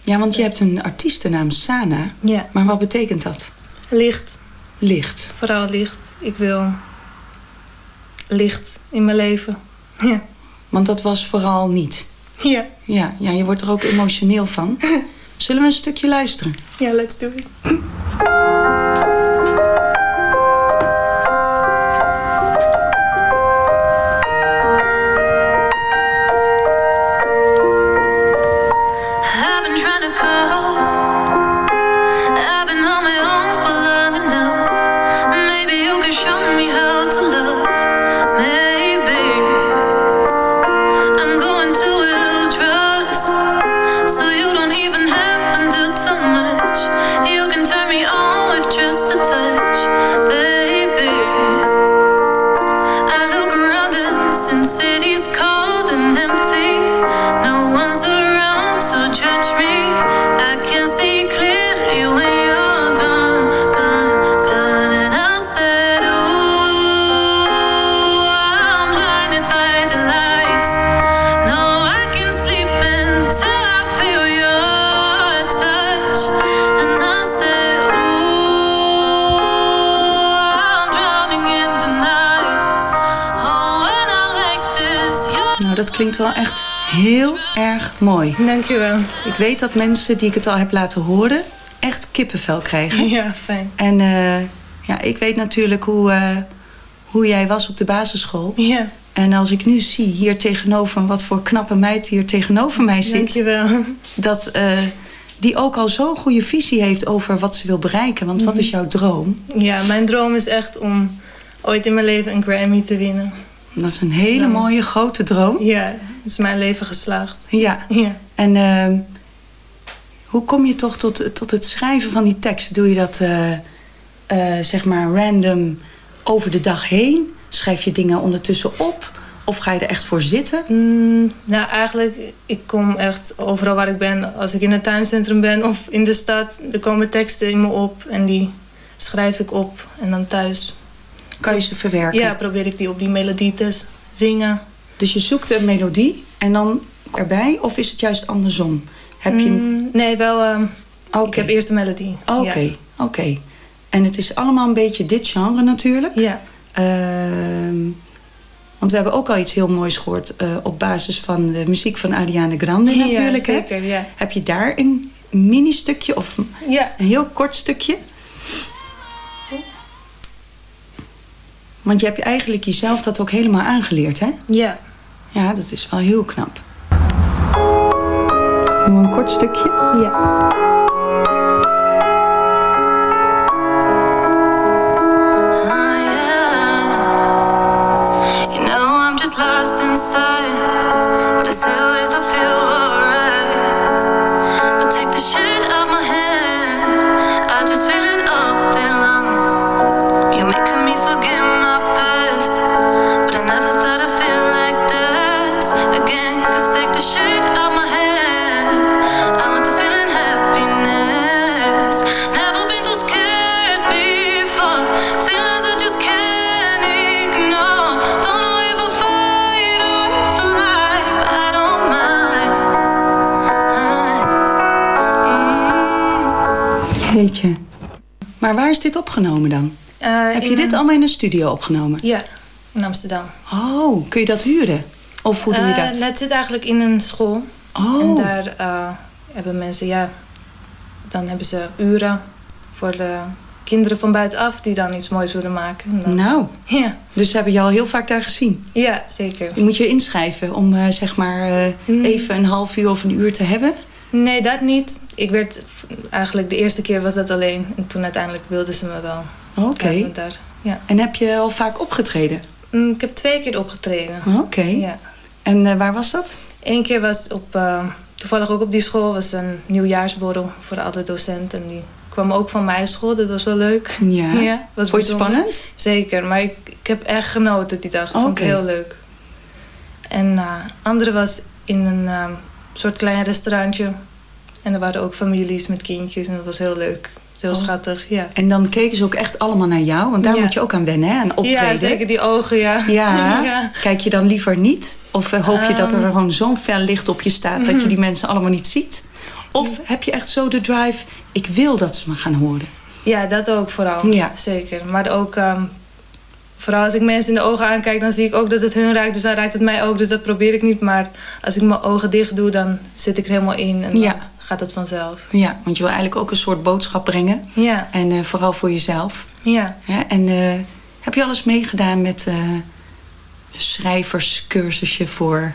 Ja, want je hebt een artiestennaam Sana. Ja. Maar wat betekent dat? Licht. Licht. Vooral licht. Ik wil licht in mijn leven. Ja. Want dat was vooral niet. Ja. Ja, ja je wordt er ook emotioneel van. Zullen we een stukje luisteren? Ja, let's do it. Klinkt wel echt heel erg mooi. Dankjewel. Ik weet dat mensen die ik het al heb laten horen... echt kippenvel krijgen. Ja, fijn. En eh, ja, ik weet natuurlijk hoe, eh, hoe jij was op de basisschool. Ja. En als ik nu zie hier tegenover... wat voor knappe meid hier tegenover mij zit... Dankjewel. dat eh, die ook al zo'n goede visie heeft over wat ze wil bereiken. Want wat is jouw droom? Ja, mijn droom is echt om ooit in mijn leven een Grammy te winnen. Dat is een hele mooie grote droom. Ja, is mijn leven geslaagd. Ja. Ja. En ehm, hoe kom je toch tot, tot het schrijven van die tekst? Doe je dat eh, eh, zeg maar random over de dag heen? Schrijf je dingen ondertussen op? Of ga je er echt voor zitten? Mm, nou, eigenlijk, ik kom echt overal waar ik ben. Als ik in het tuincentrum ben of in de stad, er komen teksten in me op. En die schrijf ik op. En dan thuis Kan je ze verwerken? ja, probeer ik die op die melodie te zingen. Dus je zoekt een melodie en dan erbij? Of is het juist andersom? Heb je... Mm, nee, wel... Oké. Ik heb eerst de melodie. Oké, Ja. oké. En het is allemaal een beetje dit genre natuurlijk. Ja. Ehm, want we hebben ook al iets heel moois gehoord eh, op basis van de muziek van Ariana Grande Ja, natuurlijk. hè? zeker, ja. Heb je daar een mini-stukje of Ja. een heel kort stukje? Want je hebt je eigenlijk jezelf dat ook helemaal aangeleerd, hè? Ja. Ja, dat is wel heel knap. Doe een kort stukje. Ja. Is dit opgenomen dan? Eh, Heb je dit een- allemaal in een studio opgenomen? Ja, in Amsterdam. Oh, kun je dat huren? Of hoe doe je Eh, dat? Het zit eigenlijk in een school. Oh. En daar eh, hebben mensen, ja, dan hebben ze uren voor de kinderen van buitenaf die dan iets moois willen maken. En dan- Nou, Ja. dus heb je je al heel vaak daar gezien? ja, zeker. Je moet je inschrijven om zeg maar Mm. even een half uur of een uur te hebben. Nee, dat niet. Ik werd eigenlijk de eerste keer was dat alleen. En toen uiteindelijk wilden ze me wel. Oké. Ja, ja. En heb je al vaak opgetreden? Mm, Ik heb twee keer opgetreden. Oké. Ja. En eh, waar was dat? Eén keer was op, eh, toevallig ook op die school, was een nieuwjaarsborrel voor alle docenten. En die kwam ook van mijn school, dat was wel leuk. Ja. was Vond je het spannend? Zeker, maar ik, ik heb echt genoten die dag. Ik vond het heel leuk. En eh andere was in een ehm, soort klein restaurantje. En er waren ook families met kindjes en dat was heel leuk. Heel Oh. schattig, ja. En dan keken ze ook echt allemaal naar jou, want daar Ja. moet je ook aan wennen, hè? Aan optreden. Ja, zeker die ogen, ja. Ja. Ja. Kijk je dan liever niet? Of eh, hoop je dat er Ehm. gewoon zo'n fel licht op je staat dat je Mhm. die mensen allemaal niet ziet? Of heb je echt zo de drive, ik wil dat ze me gaan horen? Ja, dat ook vooral. Ja. Zeker. Maar ook, ehm, vooral als ik mensen in de ogen aankijk, dan zie ik ook dat het hun raakt. Dus dan raakt het mij ook. Dus dat probeer ik niet. Maar als ik mijn ogen dicht doe, dan zit ik er helemaal in. En Ja. dan gaat het vanzelf. Ja, want je wil eigenlijk ook een soort boodschap brengen. Ja. En eh, vooral voor jezelf. Ja. Ja, en eh, heb je alles meegedaan met een schrijverscursusje voor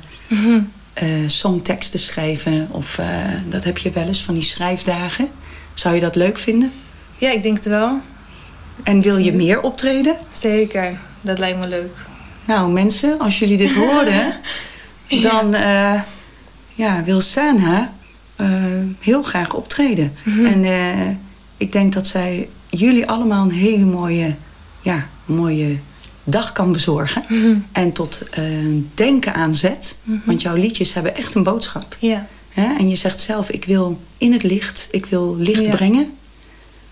eh, songteksten schrijven? Of dat heb je wel eens van die schrijfdagen. Zou je dat leuk vinden? Ja, ik denk het wel. En wil je meer optreden? Zeker. Dat lijkt me leuk. Nou, mensen, als jullie dit horen, dan eh, ja, wil Sana eh, heel graag optreden. Mhm. En eh, ik denk dat zij jullie allemaal een hele mooie, ja, mooie dag kan bezorgen. Mhm. En tot denken aanzet. Mhm. Want jouw liedjes hebben echt een boodschap. Ja. Hè? En je zegt zelf, ik wil in het licht, ik wil licht Ja. brengen.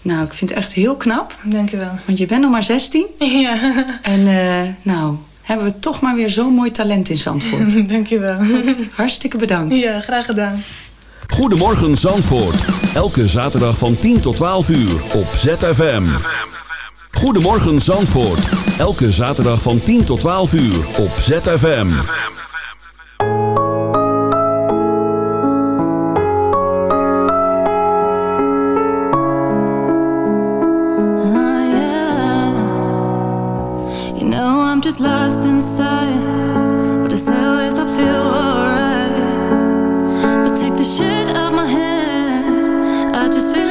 Nou, ik vind het echt heel knap. Dankjewel. Want je bent nog maar 16. Ja. En eh, nou, hebben we toch maar weer zo'n mooi talent in Zandvoort. Dankjewel. Hartstikke bedankt. Ja, graag gedaan. Goedemorgen Zandvoort. Elke zaterdag van 10 tot 12 uur op ZFM. Goedemorgen Zandvoort. Elke zaterdag van 10 tot 12 uur op ZFM. Lost inside. But always I feel alright. But take the shit out my head. I just feel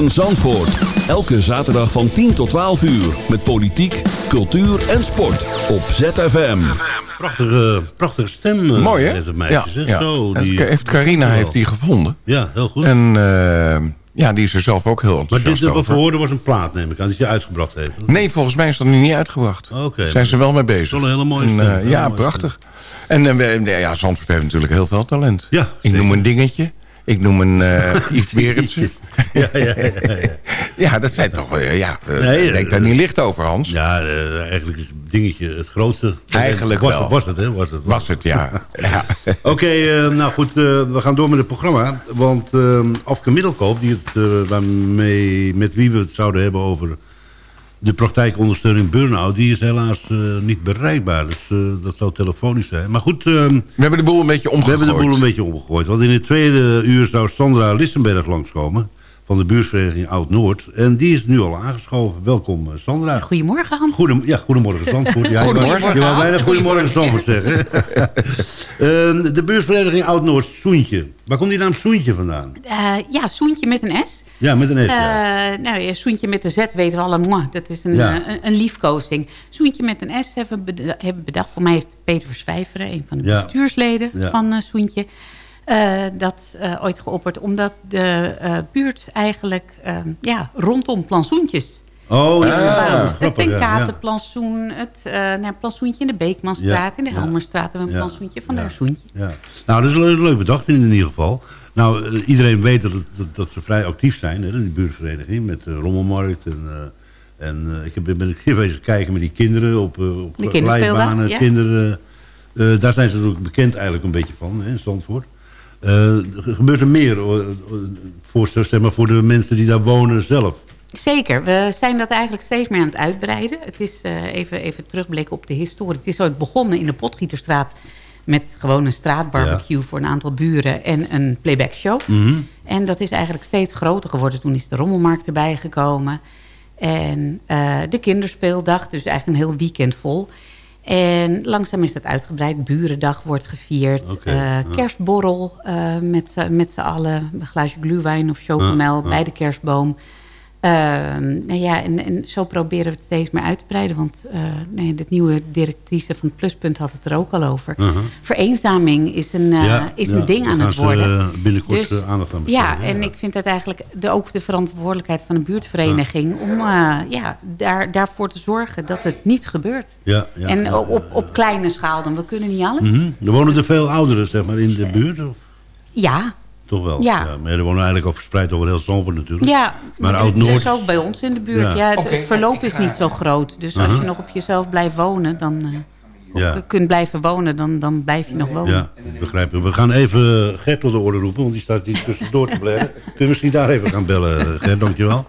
Goedemorgen Zandvoort. Elke zaterdag van 10 tot 12 uur. Met politiek, cultuur en sport. Op ZFM. Prachtige, prachtige stem. eh, Mooi, hè? Deze meisjes, hè? Ja, ja. Zo, die, heeft Carina heeft die gevonden. Ja, heel goed. En eh, ja, die is er zelf ook heel maar enthousiast dit, wat we hoorden was een plaat, neem ik aan, die ze uitgebracht heeft. Nee, volgens mij is dat nu niet uitgebracht. Oké. Zijn ze wel mee bezig. Wel een hele mooie En, stem, eh, hele ja, mooie prachtig. En we- ja, Zandvoort heeft natuurlijk heel veel talent. Ja, ik noem een dingetje. Ik noem een eh Yves Berendsen. ja, ja, ja, ja. dat zijn toch... eh, ja, eh, Nee, denk eh, daar niet licht over, Hans. Ja, eigenlijk is het dingetje het grootste. Eigenlijk was wel. Het, was het, hè? Was het, Was het, ja. ja. Oké, nou goed, we gaan door met het programma. Want Afke Middelkoop, die het, waarmee, met wie we het zouden hebben over de praktijkondersteuning burn-out... die is helaas niet bereikbaar. Dus dat zou telefonisch zijn. Maar goed... we hebben de boel een beetje omgegooid. We hebben de boel een beetje omgegooid. Want in het tweede uur zou Sandra Lissenberg langskomen... van de buurtvereniging Oud-Noord. En die is nu al aangeschoven. Welkom, eh, Sandra. Goedemorgen, Hans. Goedem ja, goedemorgen Zandvoort. Ja, Goedemorgen. Je wou bijna goedemorgen Zandvoort zeggen. Eh, de buurtvereniging Oud-Noord, Soentje. Waar komt die naam Soentje vandaan? Eh, ja, Soentje met een S. Ja, met een S, ja. Eh, nou, ja, Soentje met een Z weten we allemaal. Dat is een, Ja. een, een liefkozing. Soentje met een S hebben we bedacht. Voor mij heeft Peter Verswijveren, een van de bestuursleden van Soentje... eh, dat eh, ooit geopperd. Omdat de eh, buurt eigenlijk eh, ja, rondom plantsoentjes... Oh, is ja, het ja, ja. Tenkatenplantsoen, het uh, nou, plantsoentje in de Beekmanstraat... In de. Helmerstraat we een plantsoentje van ja. daar Soentje. Ja. Nou, dat is leuk, leuk bedacht in, in ieder geval. Nou, iedereen weet dat, het- dat, dat ze vrij actief zijn, hè, die buurtvereniging, met de rommelmarkt. En, en ik heb, ben een keer bezig kijken met die kinderen op, op glijbanen, kinderen. daar zijn ze ook bekend eigenlijk een beetje van, hè, in Zandvoort. Eh, gebeurt er meer eh, voor, zeg maar, voor de mensen die daar wonen zelf? Zeker, we zijn dat eigenlijk steeds meer aan het uitbreiden. Het is uh, even, even terugblikken op de historie. Het is ooit begonnen in de Potgieterstraat met gewoon een straatbarbecue ja. voor een aantal buren en een playback show. Mm -hmm. En dat is eigenlijk steeds groter geworden. Toen is de rommelmarkt erbij gekomen. En uh, de kinderspeeldag, dus eigenlijk een heel weekend vol. En langzaam is dat uitgebreid. Burendag wordt gevierd. Okay, uh, ja. Kerstborrel uh, met, met z'n allen. Een glaasje gluwijn of chocomel bij de kerstboom. Uh, nou ja, en, en zo proberen we het steeds meer uit te breiden. Want uh, nee, de nieuwe directrice van het Pluspunt had het er ook al over. Uh-huh. Vereenzaming is een, uh, Ja, is ja, een ding aan het worden. eh, binnenkort, Dus- eh, aandacht aan besteden, Ja, ja, en ik vind het eigenlijk de, ook de verantwoordelijkheid van de buurtvereniging... om uh, ja, daar, daarvoor te zorgen dat het niet gebeurt. Ja, ja, en op, op kleine schaal dan. We kunnen niet alles. Mhm. Er wonen er veel ouderen zeg maar, in de buurt? Of? Ja, Toch wel? Ja. Maar er wonen eigenlijk ook verspreid over heel Zandvoort natuurlijk. Ja, Maar dat Oud-Noord- is ook bij ons in de buurt. Ja. Ja. het, Oké, het verloop is niet zo groot. Dus als Uh-huh. je nog op jezelf blijft wonen, dan... eh, of kunt blijven wonen, dan, dan blijf je nog wonen. Ja, begrijp ik. We gaan even Gert tot de orde roepen, want die staat hier tussendoor te blaren. Kun je misschien daar even gaan bellen, Gert, dankjewel.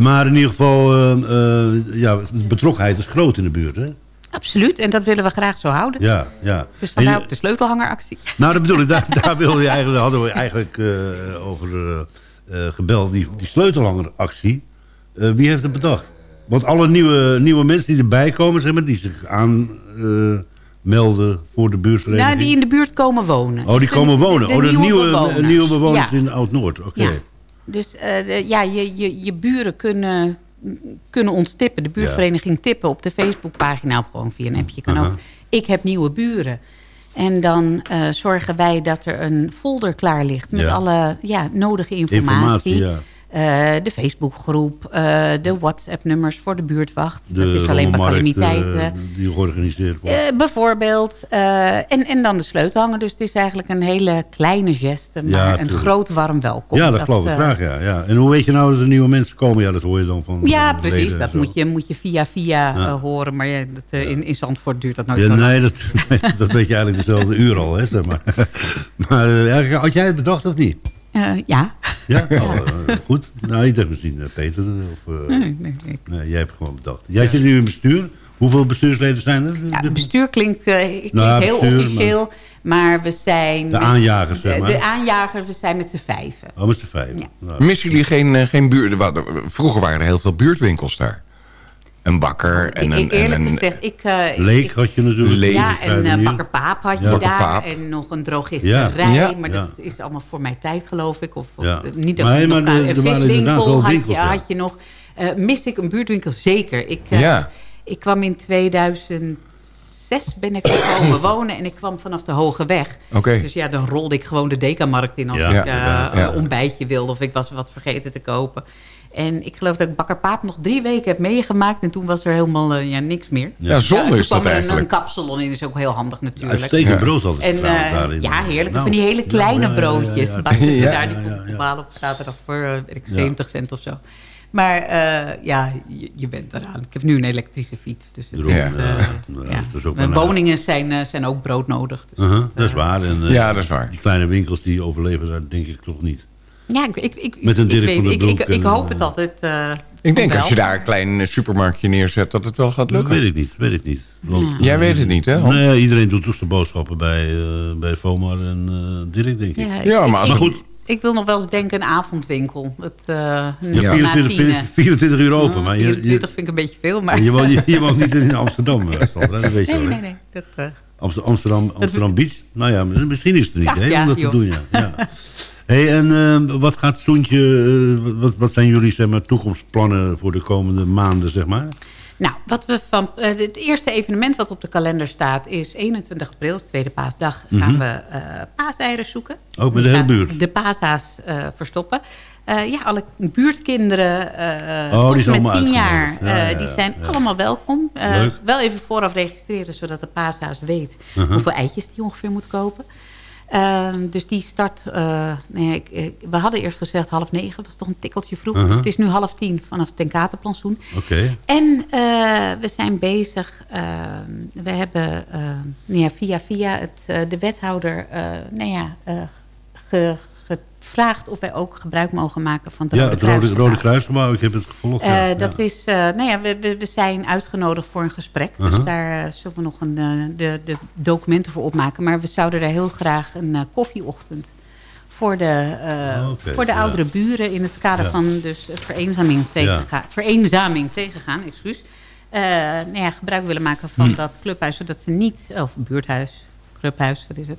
Maar in ieder geval, eh, eh, ja, de betrokkenheid is groot in de buurt, hè? Absoluut, en dat willen we graag zo houden. Ja, ja. Dus vandaar je- ook de sleutelhangeractie. Nou, dat bedoel ik, daar, daar wilde je eigenlijk, hadden we eigenlijk eh, over eh, eh, gebeld, die, die sleutelhangeractie. Wie heeft het bedacht? Want alle nieuwe, nieuwe mensen die erbij komen, zeg maar, die zich aanmelden voor de buurtvereniging. Nou, die in de buurt komen wonen. Oh, die komen wonen. oh, de nieuwe, bewoners. nieuwe bewoners Ja. in Oud-Noord. Oké. Ja. Dus ja, je, je, je buren kunnen, kunnen ons tippen. De buurtvereniging tippen op de Facebookpagina of gewoon via een appje. Kan ook. Ik heb nieuwe buren. En dan eh, zorgen wij dat er een folder klaar ligt met alle ja, nodige informatie. Informatie, ja. Eh, de Facebookgroep, eh, de WhatsApp-nummers voor de buurtwacht. De dat is alleen maar calamiteiten. eh, die georganiseerd wordt. Eh, bijvoorbeeld. en, en dan de sleutelhanger. Dus het is eigenlijk een hele kleine geste. Maar Ja, een groot warm welkom. ja, dat, geloof ik graag, ja, ja. En hoe weet je nou dat er nieuwe mensen komen? Ja, dat hoor je dan van Ja, van precies. Dat moet je, moet je via via Ja. horen. Maar ja, dat, in, in Zandvoort duurt dat nooit Ja, zo lang. nee, dat, dat weet je eigenlijk dezelfde uur al, hè, zeg maar. maar had jij het bedacht of niet? Eh, ja. Ja? Oh, eh, goed. Nou, ik dacht misschien eh, Peter. Of, eh, Nee, nee, nee. nee, jij hebt gewoon bedacht. Jij zit nu in bestuur. Hoeveel bestuursleden zijn er? Ja, bestuur klinkt, eh, klinkt Nou, heel bestuur, officieel. Maar, we zijn... De aanjagers, zeg de, maar. de aanjagers, we zijn met z'n vijven. Oh, met z'n vijf. Ja. Nou, Missen jullie geen, geen buurt... Vroeger waren er heel veel buurtwinkels daar. Een bakker en Ik- een... eerlijk en een gezegd, ik... eh, ik- Leek ik- had je natuurlijk. Leek. Ja, en eh, bakker Paap had je Ja. Daar. Paap. En nog een drogisterij. Ja. Maar Ja. dat is allemaal voor mijn tijd, geloof ik. Of, of Ja. niet dat Maar, we maar inderdaad viswinkel had, winkels, je, ja. had je nog. Eh, mis ik een buurtwinkel? Zeker. Ik, eh, Ja. ik kwam in 2006 ben ik gekomen wonen en ik kwam vanaf de Hoge Weg. Oké. Dus ja, dan rolde ik gewoon de Dekamarkt in als Ja. ik Ja, eh, inderdaad, ja. een ontbijtje wilde of ik was wat vergeten te kopen. En ik geloof dat ik Bakker Paap nog drie weken heb meegemaakt en toen was er helemaal eh, ja, niks meer. Ja, zonde toen is kwam dat er een, een eigenlijk. kapsalon in, is ook heel handig natuurlijk. Uitstekend Ja. brood had En eh, ja, heerlijk. van die hele kleine broodjes. Ja, Bakken ze Ja. daar, die Ja, kon ja, ja. op zaterdag voor eh, weet ik, Ja. 70 cent of zo. Maar eh, ja, je, je bent eraan. Ik heb nu een elektrische fiets. Dus het Daarom, is, Ja. eh, ja. Nou, ja. dat is ook Mijn wel een- woningen zijn, zijn ook broodnodig. Dus Uh-huh, dat, dat is waar. En, Ja, dat is waar. Die kleine winkels die overleven daar denk ik toch niet. Ja, ik, ik, ik, Met een ik, weet, ik, hoop eh, het altijd eh, Ik denk wel. als je daar een klein eh, supermarktje neerzet... dat het wel gaat Dat lukken. weet ik niet, weet ik niet. Want, Jij weet het niet, hè? Nee, iedereen doet toch de boodschappen bij, eh bij Vomar en eh Dirk, denk ik. Ja, ik- Ja, maar als ik, het ik, ik wil nog wel eens denken een avondwinkel. Het, eh Ja, na 24, tienen. 24 uur open, maar je, 24 je, vind ik een beetje veel, maar... je, woont, je, je woont niet in Amsterdam, Sandra, dat weet je nee, wel. nee, nee. Dat, Amster- Amsterdam, Amsterdam Beach? Nou ja, misschien is het niet, Ach, hè, ja, om dat te doen, ja. ja. hey, en eh, wat gaat Soentje, eh, wat, wat zijn jullie zeg maar, toekomstplannen voor de komende maanden, zeg maar? Nou, wat we van, eh, het eerste evenement wat op de kalender staat is 21 april, tweede paasdag, gaan Mhm. we paaseieren zoeken. Ook met de Dus hele buurt? De paashaas verstoppen. Ja, alle buurtkinderen Oh, tot met allemaal 10 jaar, uitgenodigd. Ja, ja, die zijn ja. allemaal welkom. Wel even vooraf registreren, zodat de paashaas weet Uh-huh. hoeveel eitjes die ongeveer moet kopen. Ehm, dus die start, eh, nee, ik, ik- we hadden eerst gezegd half negen, was toch een tikkeltje vroeg. Dus het is nu half tien vanaf het Tenkatenplantsoen. Oké. En eh, we zijn bezig, eh, we hebben eh, nou ja, via via het, eh, de wethouder nou ja, ge- gevraagd of wij ook gebruik mogen maken van het Ja, Rode het Rode, Kruisgebouw. Rode Kruisgebouw, ik heb het gevolgd. Eh, ja. dat is, eh, nou ja, we, we, we zijn uitgenodigd voor een gesprek. Dus Uh-huh. daar eh, zullen we nog een, de, de documenten voor opmaken. Maar we zouden daar heel graag een koffieochtend voor de, voor de ja. oudere buren... in het kader Ja. van dus vereenzaming, tegengaan, vereenzaming tegengaan. Excuus. Eh, nou ja, gebruik willen maken van Hm. dat clubhuis... zodat ze niet, of buurthuis, clubhuis, wat is het...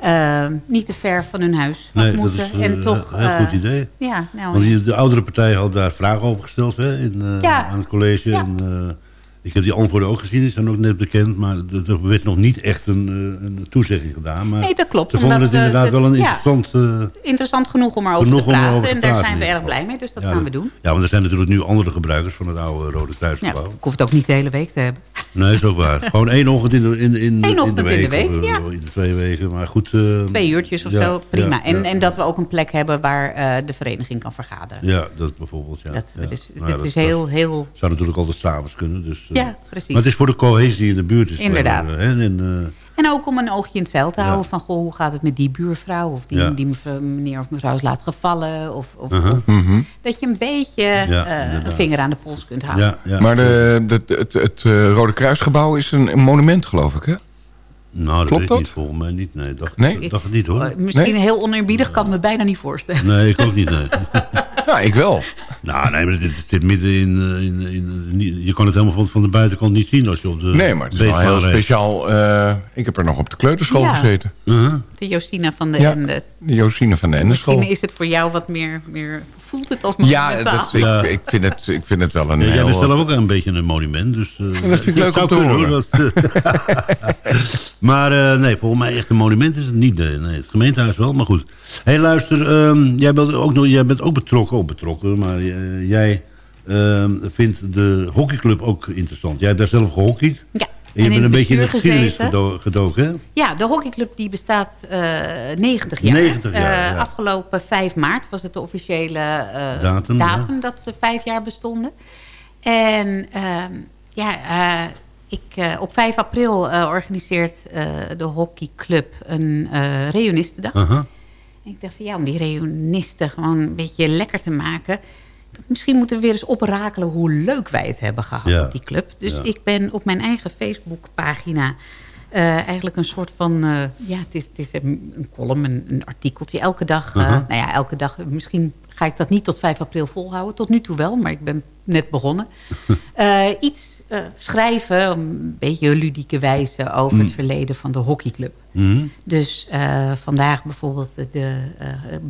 eh, niet te ver van hun huis Nee, dat moeten. is eh, en toch, een heel eh, goed idee. Ja, nou, Want die, de oudere partij had daar vragen over gesteld hè, in, eh, Ja. aan het college. Ja. En, ik heb die antwoorden ook gezien, die zijn ook net bekend. Maar er er werd nog niet echt een, eh, een toezegging gedaan. Maar Nee, dat klopt, Ze vonden het we- inderdaad de- wel een ja. interessant... eh, interessant genoeg om erover Genoeg te praten. te en daar praten, zijn we in erg blij mee, dus dat ja, gaan we doen. Ja, want er zijn natuurlijk nu andere gebruikers van het oude Rode Ja, Kruisgebouw. ik hoef het ook niet de hele week te hebben. Nee, is ook waar. Gewoon één ochtend in de, in, in, Eén in ochtend de in de week. week, of, ja. eh, In de twee weken. Maar goed. eh, Twee uurtjes of ja, zo, prima. ja, en, ja. en dat we ook een plek hebben waar eh, de vereniging kan vergaderen. Ja, dat bijvoorbeeld. Ja. Dat, ja. het is, Nou ja, het is heel, heel... zou natuurlijk altijd s'avonds kunnen. Dus, eh, Ja, precies. Maar het is voor de cohesie die in de buurt is. Inderdaad. hè, en, eh, En ook om een oogje in het zeil te Ja. houden van... Goh, hoe gaat het met die buurvrouw? Of die, Ja. die mevrouw, meneer of mevrouw is laatst gevallen. Of, of, Uh-huh. of- Mhm. dat je een beetje Ja, eh, een vinger aan de pols kunt houden. Maar de, de, het, het eh, Rode Kruisgebouw is een, een monument, geloof ik, hè? Nou, dat Klopt weet dat? ik niet, volgens mij niet. Nee, dacht, Nee? dacht het niet hoor. Eh, Misschien heel oneerbiedig, kan ik me bijna niet voorstellen. Nee, ik ook niet. Nee. ja, ik wel. Nou, nee, maar dit zit midden in, eh, in, in, in- Je kan het helemaal van, van de buitenkant niet zien als je op de Nee, maar het is wel heel speciaal. eh, ik heb er nog op de kleuterschool Ja. gezeten. De Josina van de Ja, Ende. de Josine van de Endeschool. Misschien is het voor jou wat meer... meer voelt het als Ja, monumentaal? dat, ik, ik, vind het, ik vind het wel een Ja, jij bent zelf ook een beetje een monument. Dus, eh, Ja, dat vind ik leuk om te horen. hoor, dat- maar eh, nee, volgens mij echt een monument is het niet. Nee, nee, het gemeentehuis wel, maar goed. Hé, hey, luister, ehm, jij, bent ook nog, jij bent ook betrokken, ook betrokken, maar eh, jij ehm, vindt de hockeyclub ook interessant. Jij hebt daar zelf gehockeyd. Ja. En je en bent een beetje in de geschiedenis gedoken, hè? Ja, de hockeyclub die bestaat eh 90 jaar. 90 jaar, Eh, ja. Afgelopen 5 maart was het de officiële eh, Datum, datum, dat ze vijf jaar bestonden. En ehm, ja, ik, op 5 april organiseert de hockeyclub een reunistendag. En ik dacht van ja, om die reunisten gewoon een beetje lekker te maken... Misschien moeten we weer eens oprakelen hoe leuk wij het hebben gehad Ja. op die club. Dus Ja. ik ben op mijn eigen Facebookpagina eh, eigenlijk een soort van... eh, ja, het is, het is een, een column, een, een artikeltje. Elke dag, eh, Aha. nou ja, elke dag... Misschien ga ik dat niet tot 5 april volhouden. Tot nu toe wel, maar ik ben net begonnen. Iets schrijven, een beetje ludieke wijze... over het Mm. verleden van de hockeyclub. Mhm. Dus vandaag bijvoorbeeld de,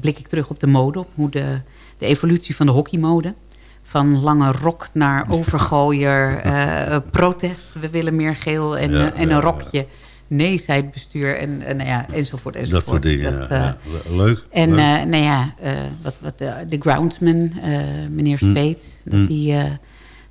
blik ik terug op de mode. Op hoe de, de evolutie van de hockeymode. Van lange rok naar overgooier, eh, protest. We willen meer geel en, Ja, en een rokje. Nee, zei het bestuur. En, en, nou ja, enzovoort, enzovoort. Dat soort dingen, Dat, ja, eh, ja. Le- Leuk. En leuk. eh, nou ja, wat, wat de, de groundsman, meneer Mm. Speet... dat Mm. die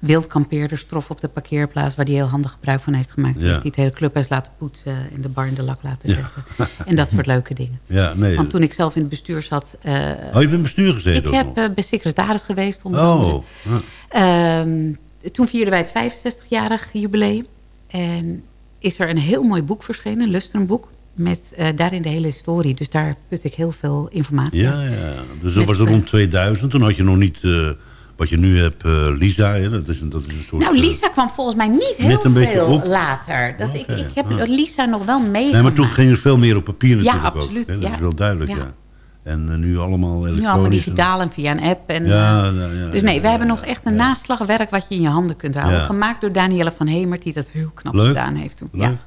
wildkampeerders trof op de parkeerplaats... waar hij heel handig gebruik van heeft gemaakt. Ja. Die heeft hij het hele clubhuis laten poetsen... en de bar in de lak laten Ja. zetten. En dat soort leuke dingen. Ja, nee. Want toen ik zelf in het bestuur zat... eh, Oh, je bent bestuur gezeten Ik heb eh, bij secretaris geweest. Onder. Oh. Ehm, toen vierden wij het 65-jarig jubileum. En is er een heel mooi boek verschenen, een lusterenboek. Met eh, daarin de hele historie. Dus daar put ik heel veel informatie Ja, ja. Dus dat Met, was rond 2000. Toen had je nog niet wat je nu hebt, eh, Lisa. Hè? Dat, is een, dat is een soort... Nou, eh, Lisa kwam volgens mij niet net heel veel later. Dat ik, ik heb ah. Lisa nog wel meegemaakt. Nee, maar toen ging er veel meer op papier Ja, natuurlijk absoluut, ook. Hè? Dat ja. is wel duidelijk, ja. Ja. En eh, nu allemaal elektronisch. Nu allemaal digitaal en via een app. En, Ja, ja, ja, dus ja, nee, we ja, hebben nog echt een naslagwerk wat je in je handen kunt houden. Ja. Gemaakt door Danielle van Hemert, die dat heel knap Leuk. gedaan heeft toen. Leuk. Ja.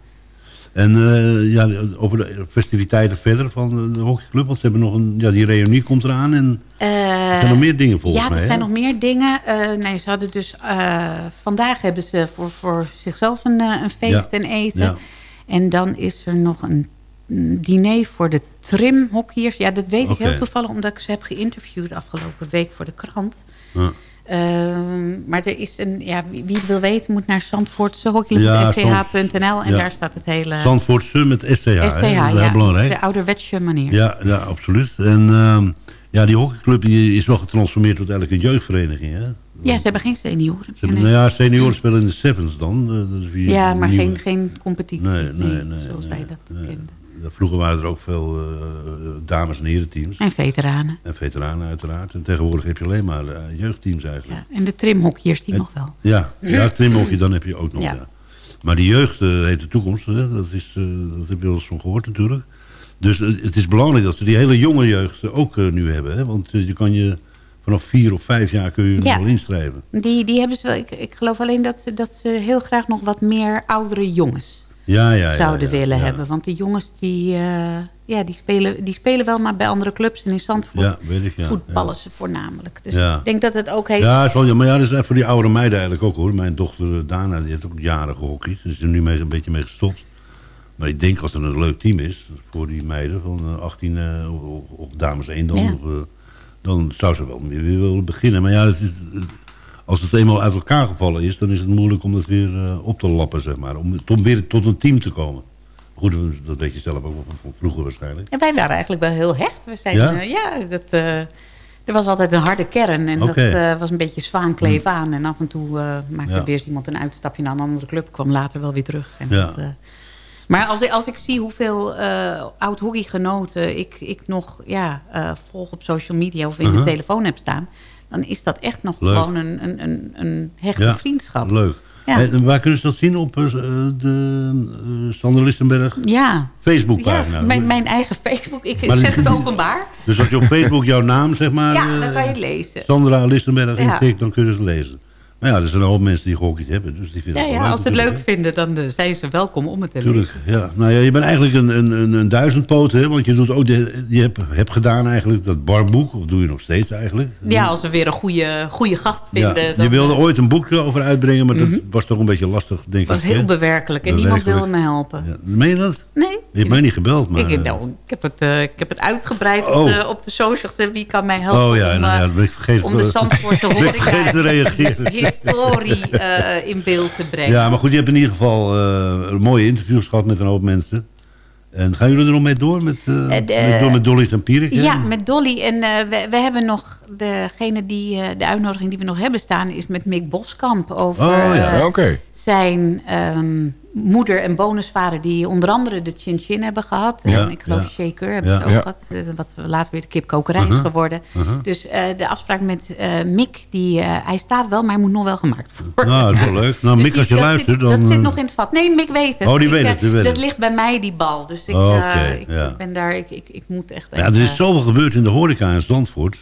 En eh, ja, over de festiviteiten verder van de hockeyclub. Want ze hebben nog een... Ja, die reunie komt eraan. En Eh, er zijn nog meer dingen volgens ja, mij. er hè? zijn nog meer dingen. Eh, nee, ze hadden dus... eh, vandaag hebben ze voor, voor zichzelf een, eh, een feest Ja. en eten. Ja. En dan is er nog een diner voor de trimhockeyers. Ja, dat weet ik heel toevallig... omdat ik ze heb geïnterviewd afgelopen week voor de krant. Ja. Ehm, maar er is een... Ja, wie, wil weten moet naar Ja, zandvoortse.sch.nl en Ja. daar staat het hele... Zandvoortse met SCH. hè? SCH, Dat is heel ja. belangrijk. De ouderwetse manier. Ja, ja, absoluut. En ehm, ja, die hockeyclub die is wel getransformeerd tot eigenlijk een jeugdvereniging. Hè? Ja, ze hebben geen senioren. Ze hebben, nou ja, senioren spelen in de Sevens dan. eh, Ja, maar nieuwe- geen, geen competitie. Nee, nee, nee. zoals wij dat kenden. Vroeger waren er ook veel eh, dames- en herenteams. En veteranen. En veteranen uiteraard. En tegenwoordig heb je alleen maar eh, jeugdteams eigenlijk. Ja. En de trimhokjes die nog wel. Ja, ja trimhokje dan heb je ook nog. Ja. Maar die jeugd eh, heeft de toekomst. Hè? Dat, is, dat heb je wel eens van gehoord natuurlijk. Dus het is belangrijk dat ze die hele jonge jeugd ook nu hebben. Hè? Want je kan je vanaf vier of vijf jaar kun je Ja. nog wel inschrijven. Die, die hebben ze wel. Ik, ik geloof alleen dat ze, dat ze heel graag nog wat meer oudere jongens Ja, ja, zouden willen hebben. Want die jongens die, eh, ja, die, spelen, die spelen wel maar bij andere clubs. En in Zandvoort voetballen ze voornamelijk. Dus ik denk dat het ook heeft... Ja, is wel, ja, maar ja, dat is voor die oude meiden eigenlijk ook hoor. Mijn dochter eh, Dana, die heeft ook jaren gehockeyd. Ze is er nu mee, een beetje mee gestopt. Maar ik denk als er een leuk team is voor die meiden van eh, 18 eh, of, of dames 1 dan, of, dan zou ze wel weer weer willen beginnen. Maar ja, het is, als het eenmaal uit elkaar gevallen is, dan is het moeilijk om het weer eh, op te lappen, zeg maar. Om, om weer tot een team te komen. Goed, dat weet je zelf ook van- vroeger waarschijnlijk. En wij waren eigenlijk wel heel hecht. We zijn, Ja? ja? ja, dat, eh, er was altijd een harde kern. En dat eh, was een beetje zwaankleef aan. En af en toe eh, maakte Ja. weer eens iemand een uitstapje naar een andere club. Kwam later wel weer terug. En Ja. dat, eh, maar als ik, als ik zie hoeveel eh oud-hockeygenoten ik, ik nog ja, eh, volg op social media of in Uh-huh. de telefoon heb staan... dan is dat echt nog Leuk. gewoon een, een, een, een hechte Ja, vriendschap. Leuk. Ja. En waar kunnen ze dat zien? Op eh, de eh, Sander Listenberg Ja, Facebookpagina? ja mijn, mijn eigen Facebook. Ik Maar zet die- het openbaar. Dus als je op Facebook jouw naam, zeg maar... Ja, eh, dan kan je het lezen. Sandra Listenberg intikt, dan kunnen ze lezen. Maar ja, er zijn een hoop mensen die gehockeyd hebben. Dus die vinden Ja, ja leuk als ze het leuk vinden, dan eh, zijn ze welkom om het te. Tuurlijk, ja. Nou ja, je bent eigenlijk een, een, een, een duizendpoot, hè. Want je doet ook, de, je hebt, hebt gedaan eigenlijk dat barboek. Of doe je nog steeds eigenlijk? Ja, als we weer een goede, goede gast Ja, vinden. je dan, wilde eh, ooit een boek over uitbrengen, maar Mhm. dat was toch een beetje lastig, denk ik. was heel bewerkelijk en niemand wilde me helpen. Ja. Meen je dat? Nee. Je hebt mij niet gebeld, maar... ik, nou, ik, heb het, eh, ik heb het uitgebreid Oh. op, de, op de socials. En wie kan mij helpen Oh ja, om, nou ja, eh, ik om de Zandvoort te ik horen. vergeten te reageren. historie eh, in beeld te brengen. Ja, maar goed, je hebt in ieder geval eh, mooie interviews gehad met een hoop mensen. En gaan jullie er nog mee door met, eh, Eh, de- met, door met Dolly Tempierik? Ja, met Dolly. En eh, we, we hebben nog degene die, eh, de uitnodiging die we nog hebben staan, is met Mick Boskamp over Oh, ja. eh, Oké. zijn ehm, moeder en bonusvader die onder andere de Chin Chin hebben gehad. Ja, en ik geloof ja. Shaker hebben Ja. ze ook Ja. gehad. eh, wat later weer de kipkokerij is Uh-huh. geworden. Uh-huh. Dus eh, de afspraak met eh, Mick, die, hij staat wel, maar hij moet nog wel gemaakt worden. Nou, dat is wel leuk. Nou, Dus Mick, als je dat luistert, zit, dan... Dat zit nog in het vat. Nee, Mick weet het. Oh, die Ik, weet het, die weet dat het. ligt bij mij, die bal. Dus ik, ben daar, ik, ik, ik moet echt... Ja, er is zoveel gebeurd in de horeca in Zandvoort.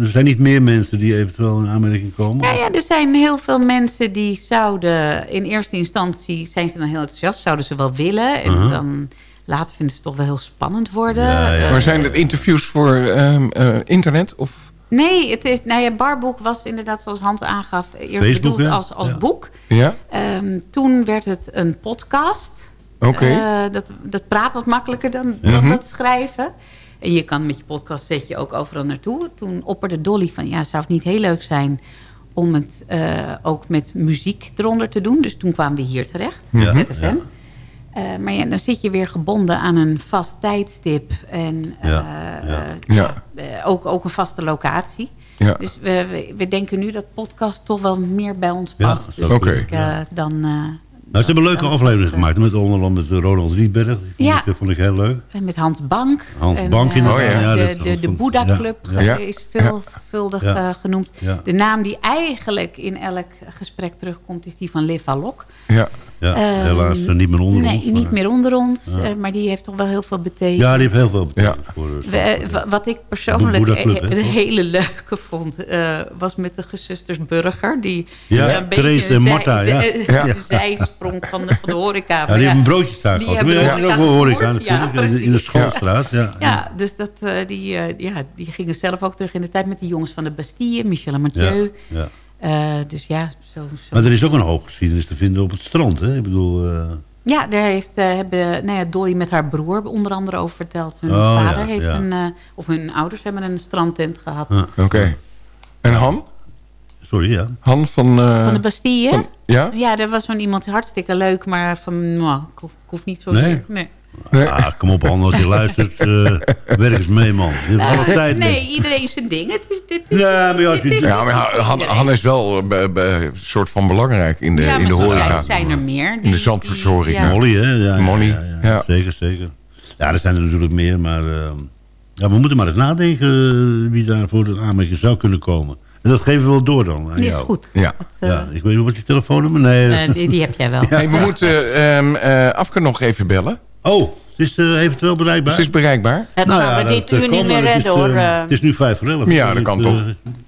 Er zijn niet meer mensen die eventueel in aanmerking komen. Ja, ja, er zijn heel veel mensen die zouden in eerste instantie zijn ze dan heel enthousiast, zouden ze wel willen. En Uh-huh. dan later vinden ze het toch wel heel spannend worden. Ja, ja. Maar zijn het interviews voor ehm, eh, internet? Of? nee, het is, nou ja, Barboek was inderdaad zoals Hans aangaf eerst Facebook, bedoeld ja. als, als Ja. boek. Ja? Ehm, toen werd het een podcast. Oké. Eh, dat, dat praat wat makkelijker dan, Mhm. dan dat schrijven. En je kan met je podcast zet je ook overal naartoe. Toen opperde Dolly van, ja, zou het niet heel leuk zijn om het eh, ook met muziek eronder te doen. Dus toen kwamen we hier terecht, Ja, ZFM. Eh, maar ja, dan zit je weer gebonden aan een vast tijdstip. En eh, Ja, ja. Ja. ook, ook een vaste locatie. Ja. Dus we, we, we denken nu dat podcast toch wel meer bij ons past. dus Oké. ik, eh, dan... Nou, ze hebben een leuke aflevering gemaakt. Met onder andere met Ronald Rietberg. Die vond, Ja. ik, eh, vond ik heel leuk. En met Hans Bank. Hans En, Bank eh, inderdaad. Oh, ja. Dat de de, de Boeddha Club Ja, ja. is veelvuldig Ja. eh, genoemd. Ja. De naam die eigenlijk in elk gesprek terugkomt is die van Liv Valok. Ja. Ja, Ehm, helaas eh, niet meer onder nee, ons. maar- niet meer onder ons. eh, maar die heeft toch wel heel veel betekend. Ja, die heeft heel veel betekend voor eh, We- eh, wat ik persoonlijk Club, een hele leuke vond, eh, was met de gezusters Burger. Die Ja, een beetje Therese en Marta, ja. Ja. een zijsprong van de, van de horeca. Ja, die hebben een broodjeszaak die gehad. hebben de ook wel horeca in de- de schoolstraat. Ja. Ja, dus dat, eh, die, ja, die gingen zelf ook terug in de tijd met die jongens van de Bastille, Michel en Mathieu. Ja, Eh, dus ja, zo, zo. Maar er is ook een hoop geschiedenis te vinden op het strand. Hè? Ik bedoel, eh, Ja, daar heeft, eh, hebben nou ja, Dolly met haar broer onder andere over verteld. Hun Oh, vader ja, heeft ja. een, eh, of hun ouders hebben een strandtent gehad. Oké. En Han? sorry, ja. Han van... eh, Van de Bastille? van- ja? Ja, er was zo'n iemand hartstikke leuk, maar van, nou, ik, hoef, ik hoef niet zo Nee? nee. Nee. Ah, kom op, als je luistert, eh werk eens mee, man. Je hebt alle tijd. nee, mee. iedereen zijn ding. Het is, dit, is- Ja, maar ja, als dit je- is- Ja, maar Han, Han is wel eh, een soort van belangrijk in de, ja, in de horeca. zijn, zijn er meer. In de Zandvoortse horeca. ja. Molly, hè? Ja, ja, Molly, Ja, ja, ja. Zeker, zeker. Ja, er zijn er natuurlijk meer, maar... eh, Ja, we moeten maar eens nadenken eh, wie daar voor de aanmerking zou kunnen komen. En dat geven we wel door dan aan Die is jou. goed. Ja. Ja, ik weet niet wat je telefoonnummer... Nee, Eh, die, die heb jij wel. Hey, we moeten ehm eh, Afke nog even bellen. Oh, het is eh, eventueel bereikbaar? Het is bereikbaar. Het Nou gaan ja, we dit eh, uur niet meer redden hoor. eh, eh. Het is nu vijf voor elf. Ja, Het dat kan toch?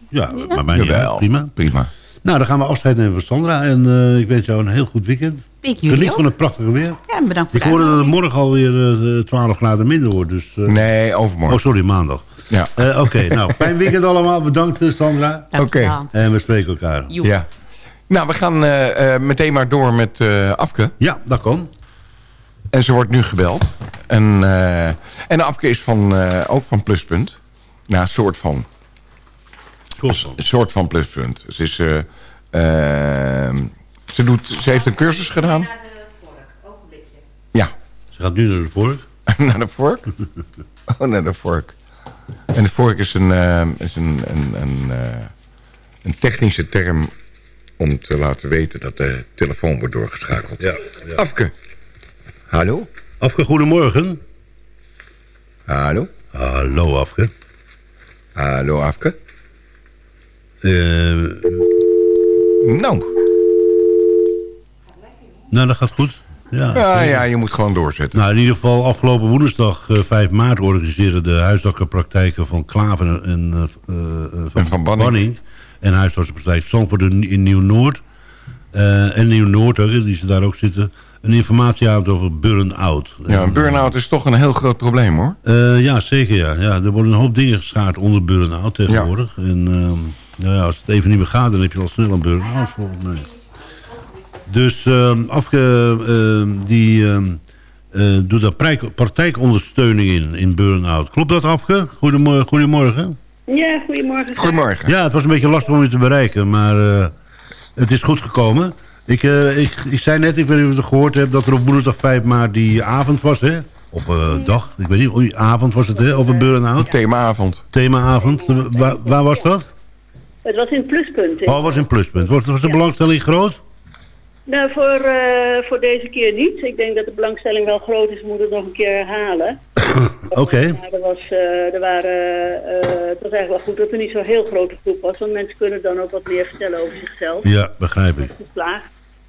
Ja, maar mij. Jawel. prima. Prima. Nou, dan gaan we afscheid nemen van Sandra. En eh, ik wens jou een heel goed weekend. Ik jullie Geniet ook. van het prachtige weer. Ja, bedankt voor Ik de hoorde dat het morgen alweer eh 12 graden minder wordt. Dus, eh, Nee, overmorgen. Oh, sorry, maandag. Ja. Eh, Oké, nou, fijn weekend allemaal. Bedankt, Sandra. Dankjewel. En we spreken elkaar. Joep. Ja. Nou, we gaan eh, eh, meteen maar door met eh, Afke. Ja, dat kan. En ze wordt nu gebeld. En, eh, en Afke is van, eh, ook van Pluspunt. Nou, soort van. Een soort van Pluspunt. Ze, is, eh, eh, ze, doet, ze heeft een cursus gedaan. Ja, Ze gaat nu naar de vork. naar de vork. Oh, naar de vork. En de vork is een, is een, een, een, eh, een technische term om te laten weten dat de telefoon wordt doorgeschakeld. Ja, ja. Afke. Hallo? Afke, goedemorgen. Hallo? Hallo, Afke. Hallo, Afke. Eh, Nou, nou, dat gaat goed. Ja, ja, zeker. ja, je moet gewoon doorzetten. Nou, in ieder geval afgelopen woensdag eh, 5 maart organiseren de huisdokkerpraktijken van Klaver en, eh, eh, En van Banning. en huisdokkerpraktijk Zandvoort in, Nieuw-Noord. eh, en Nieuw-Noord die ze daar ook zitten. Een informatieavond over burn-out. Ja, een burn-out is toch een heel groot probleem, hoor. eh, ja, zeker ja. ja. Er worden een hoop dingen geschaard onder burn-out tegenwoordig. En ehm, nou ja, als het even niet meer gaat, dan heb je al snel een burn-out volgens mij. Dus ehm, Afke ehm, die ehm, eh, doet daar praktijkondersteuning in, in burn-out. Klopt dat Afke? Goedemorgen. goedemorgen. Ja, goedemorgen. Goedemorgen. Ja, het was een beetje lastig om je te bereiken, maar eh, het is goed gekomen. Ik, eh, ik, ik zei net, ik weet niet of je het gehoord hebt, dat er op woensdag 5 maart die avond was, hè? Op eh, dag, ik weet niet, oh, avond was het, hè? Over burn-out. Themaavond. Themaavond. Waar, waar was dat? Het was in pluspunt. hè? Oh, het was in Pluspunt. Was, was de belangstelling groot? Nou, voor, eh, voor deze keer niet. Ik denk dat de belangstelling wel groot is. We moeten het nog een keer herhalen. Oké. Er was, eh, er waren, eh, het was eigenlijk wel goed dat er niet zo'n heel grote groep was. Want mensen kunnen dan ook wat meer vertellen over zichzelf. Ja, begrijp ik. Geslaagd.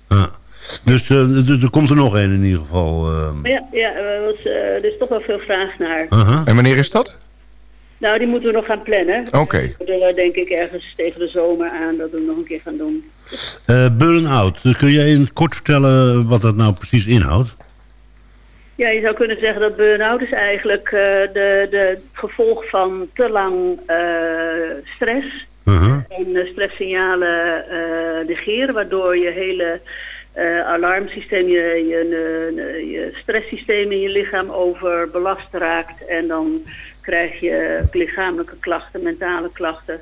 Ja. Dus eh, er- er komt er nog één in ieder geval. eh. Maar ja, ja er, was, eh, er is toch wel veel vraag naar. Aha. En wanneer is dat? Nou, die moeten we nog gaan plannen. Oké. Er denk ik ergens tegen de zomer aan dat we nog een keer gaan doen. Eh, burn-out. Kun jij in het kort vertellen wat dat nou precies inhoudt? Ja, je zou kunnen zeggen dat burn-out is eigenlijk eh, de, de het gevolg van te lang eh, stress. En eh, stresssignalen negeren, waardoor je hele alarmsysteem, je, je, je stresssysteem in je lichaam overbelast raakt. En dan krijg je lichamelijke klachten, mentale klachten.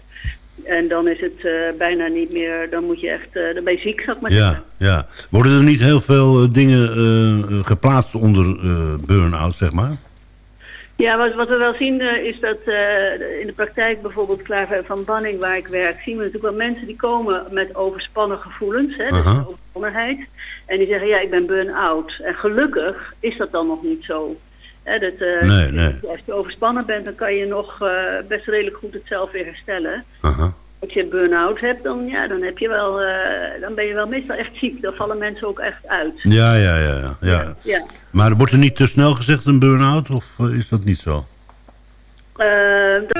En dan is het eh, bijna niet meer, dan moet je echt, eh, dan ben je ziek, zou ik maar zeggen. Ja, ja. Worden er niet heel veel eh, dingen geplaatst onder burn-out, zeg maar? Ja, wat, wat we wel zien is dat in de praktijk bijvoorbeeld Klaar van Banning, waar ik werk, zien we natuurlijk wel mensen die komen met overspannen gevoelens, hè, dus Aha. overspannenheid. En die zeggen, ja, ik ben burn-out. En gelukkig is dat dan nog niet zo. Hè, dat, eh, Nee, nee. Als je overspannen bent, dan kan je nog eh, best redelijk goed het zelf weer herstellen. Als je burn-out hebt, dan, ja, dan, heb je wel, eh, dan ben je wel meestal echt ziek. Dan vallen mensen ook echt uit. Ja, ja, ja, ja, ja. Ja. Maar wordt er niet te snel gezegd een burn-out, of is dat niet zo? Dat-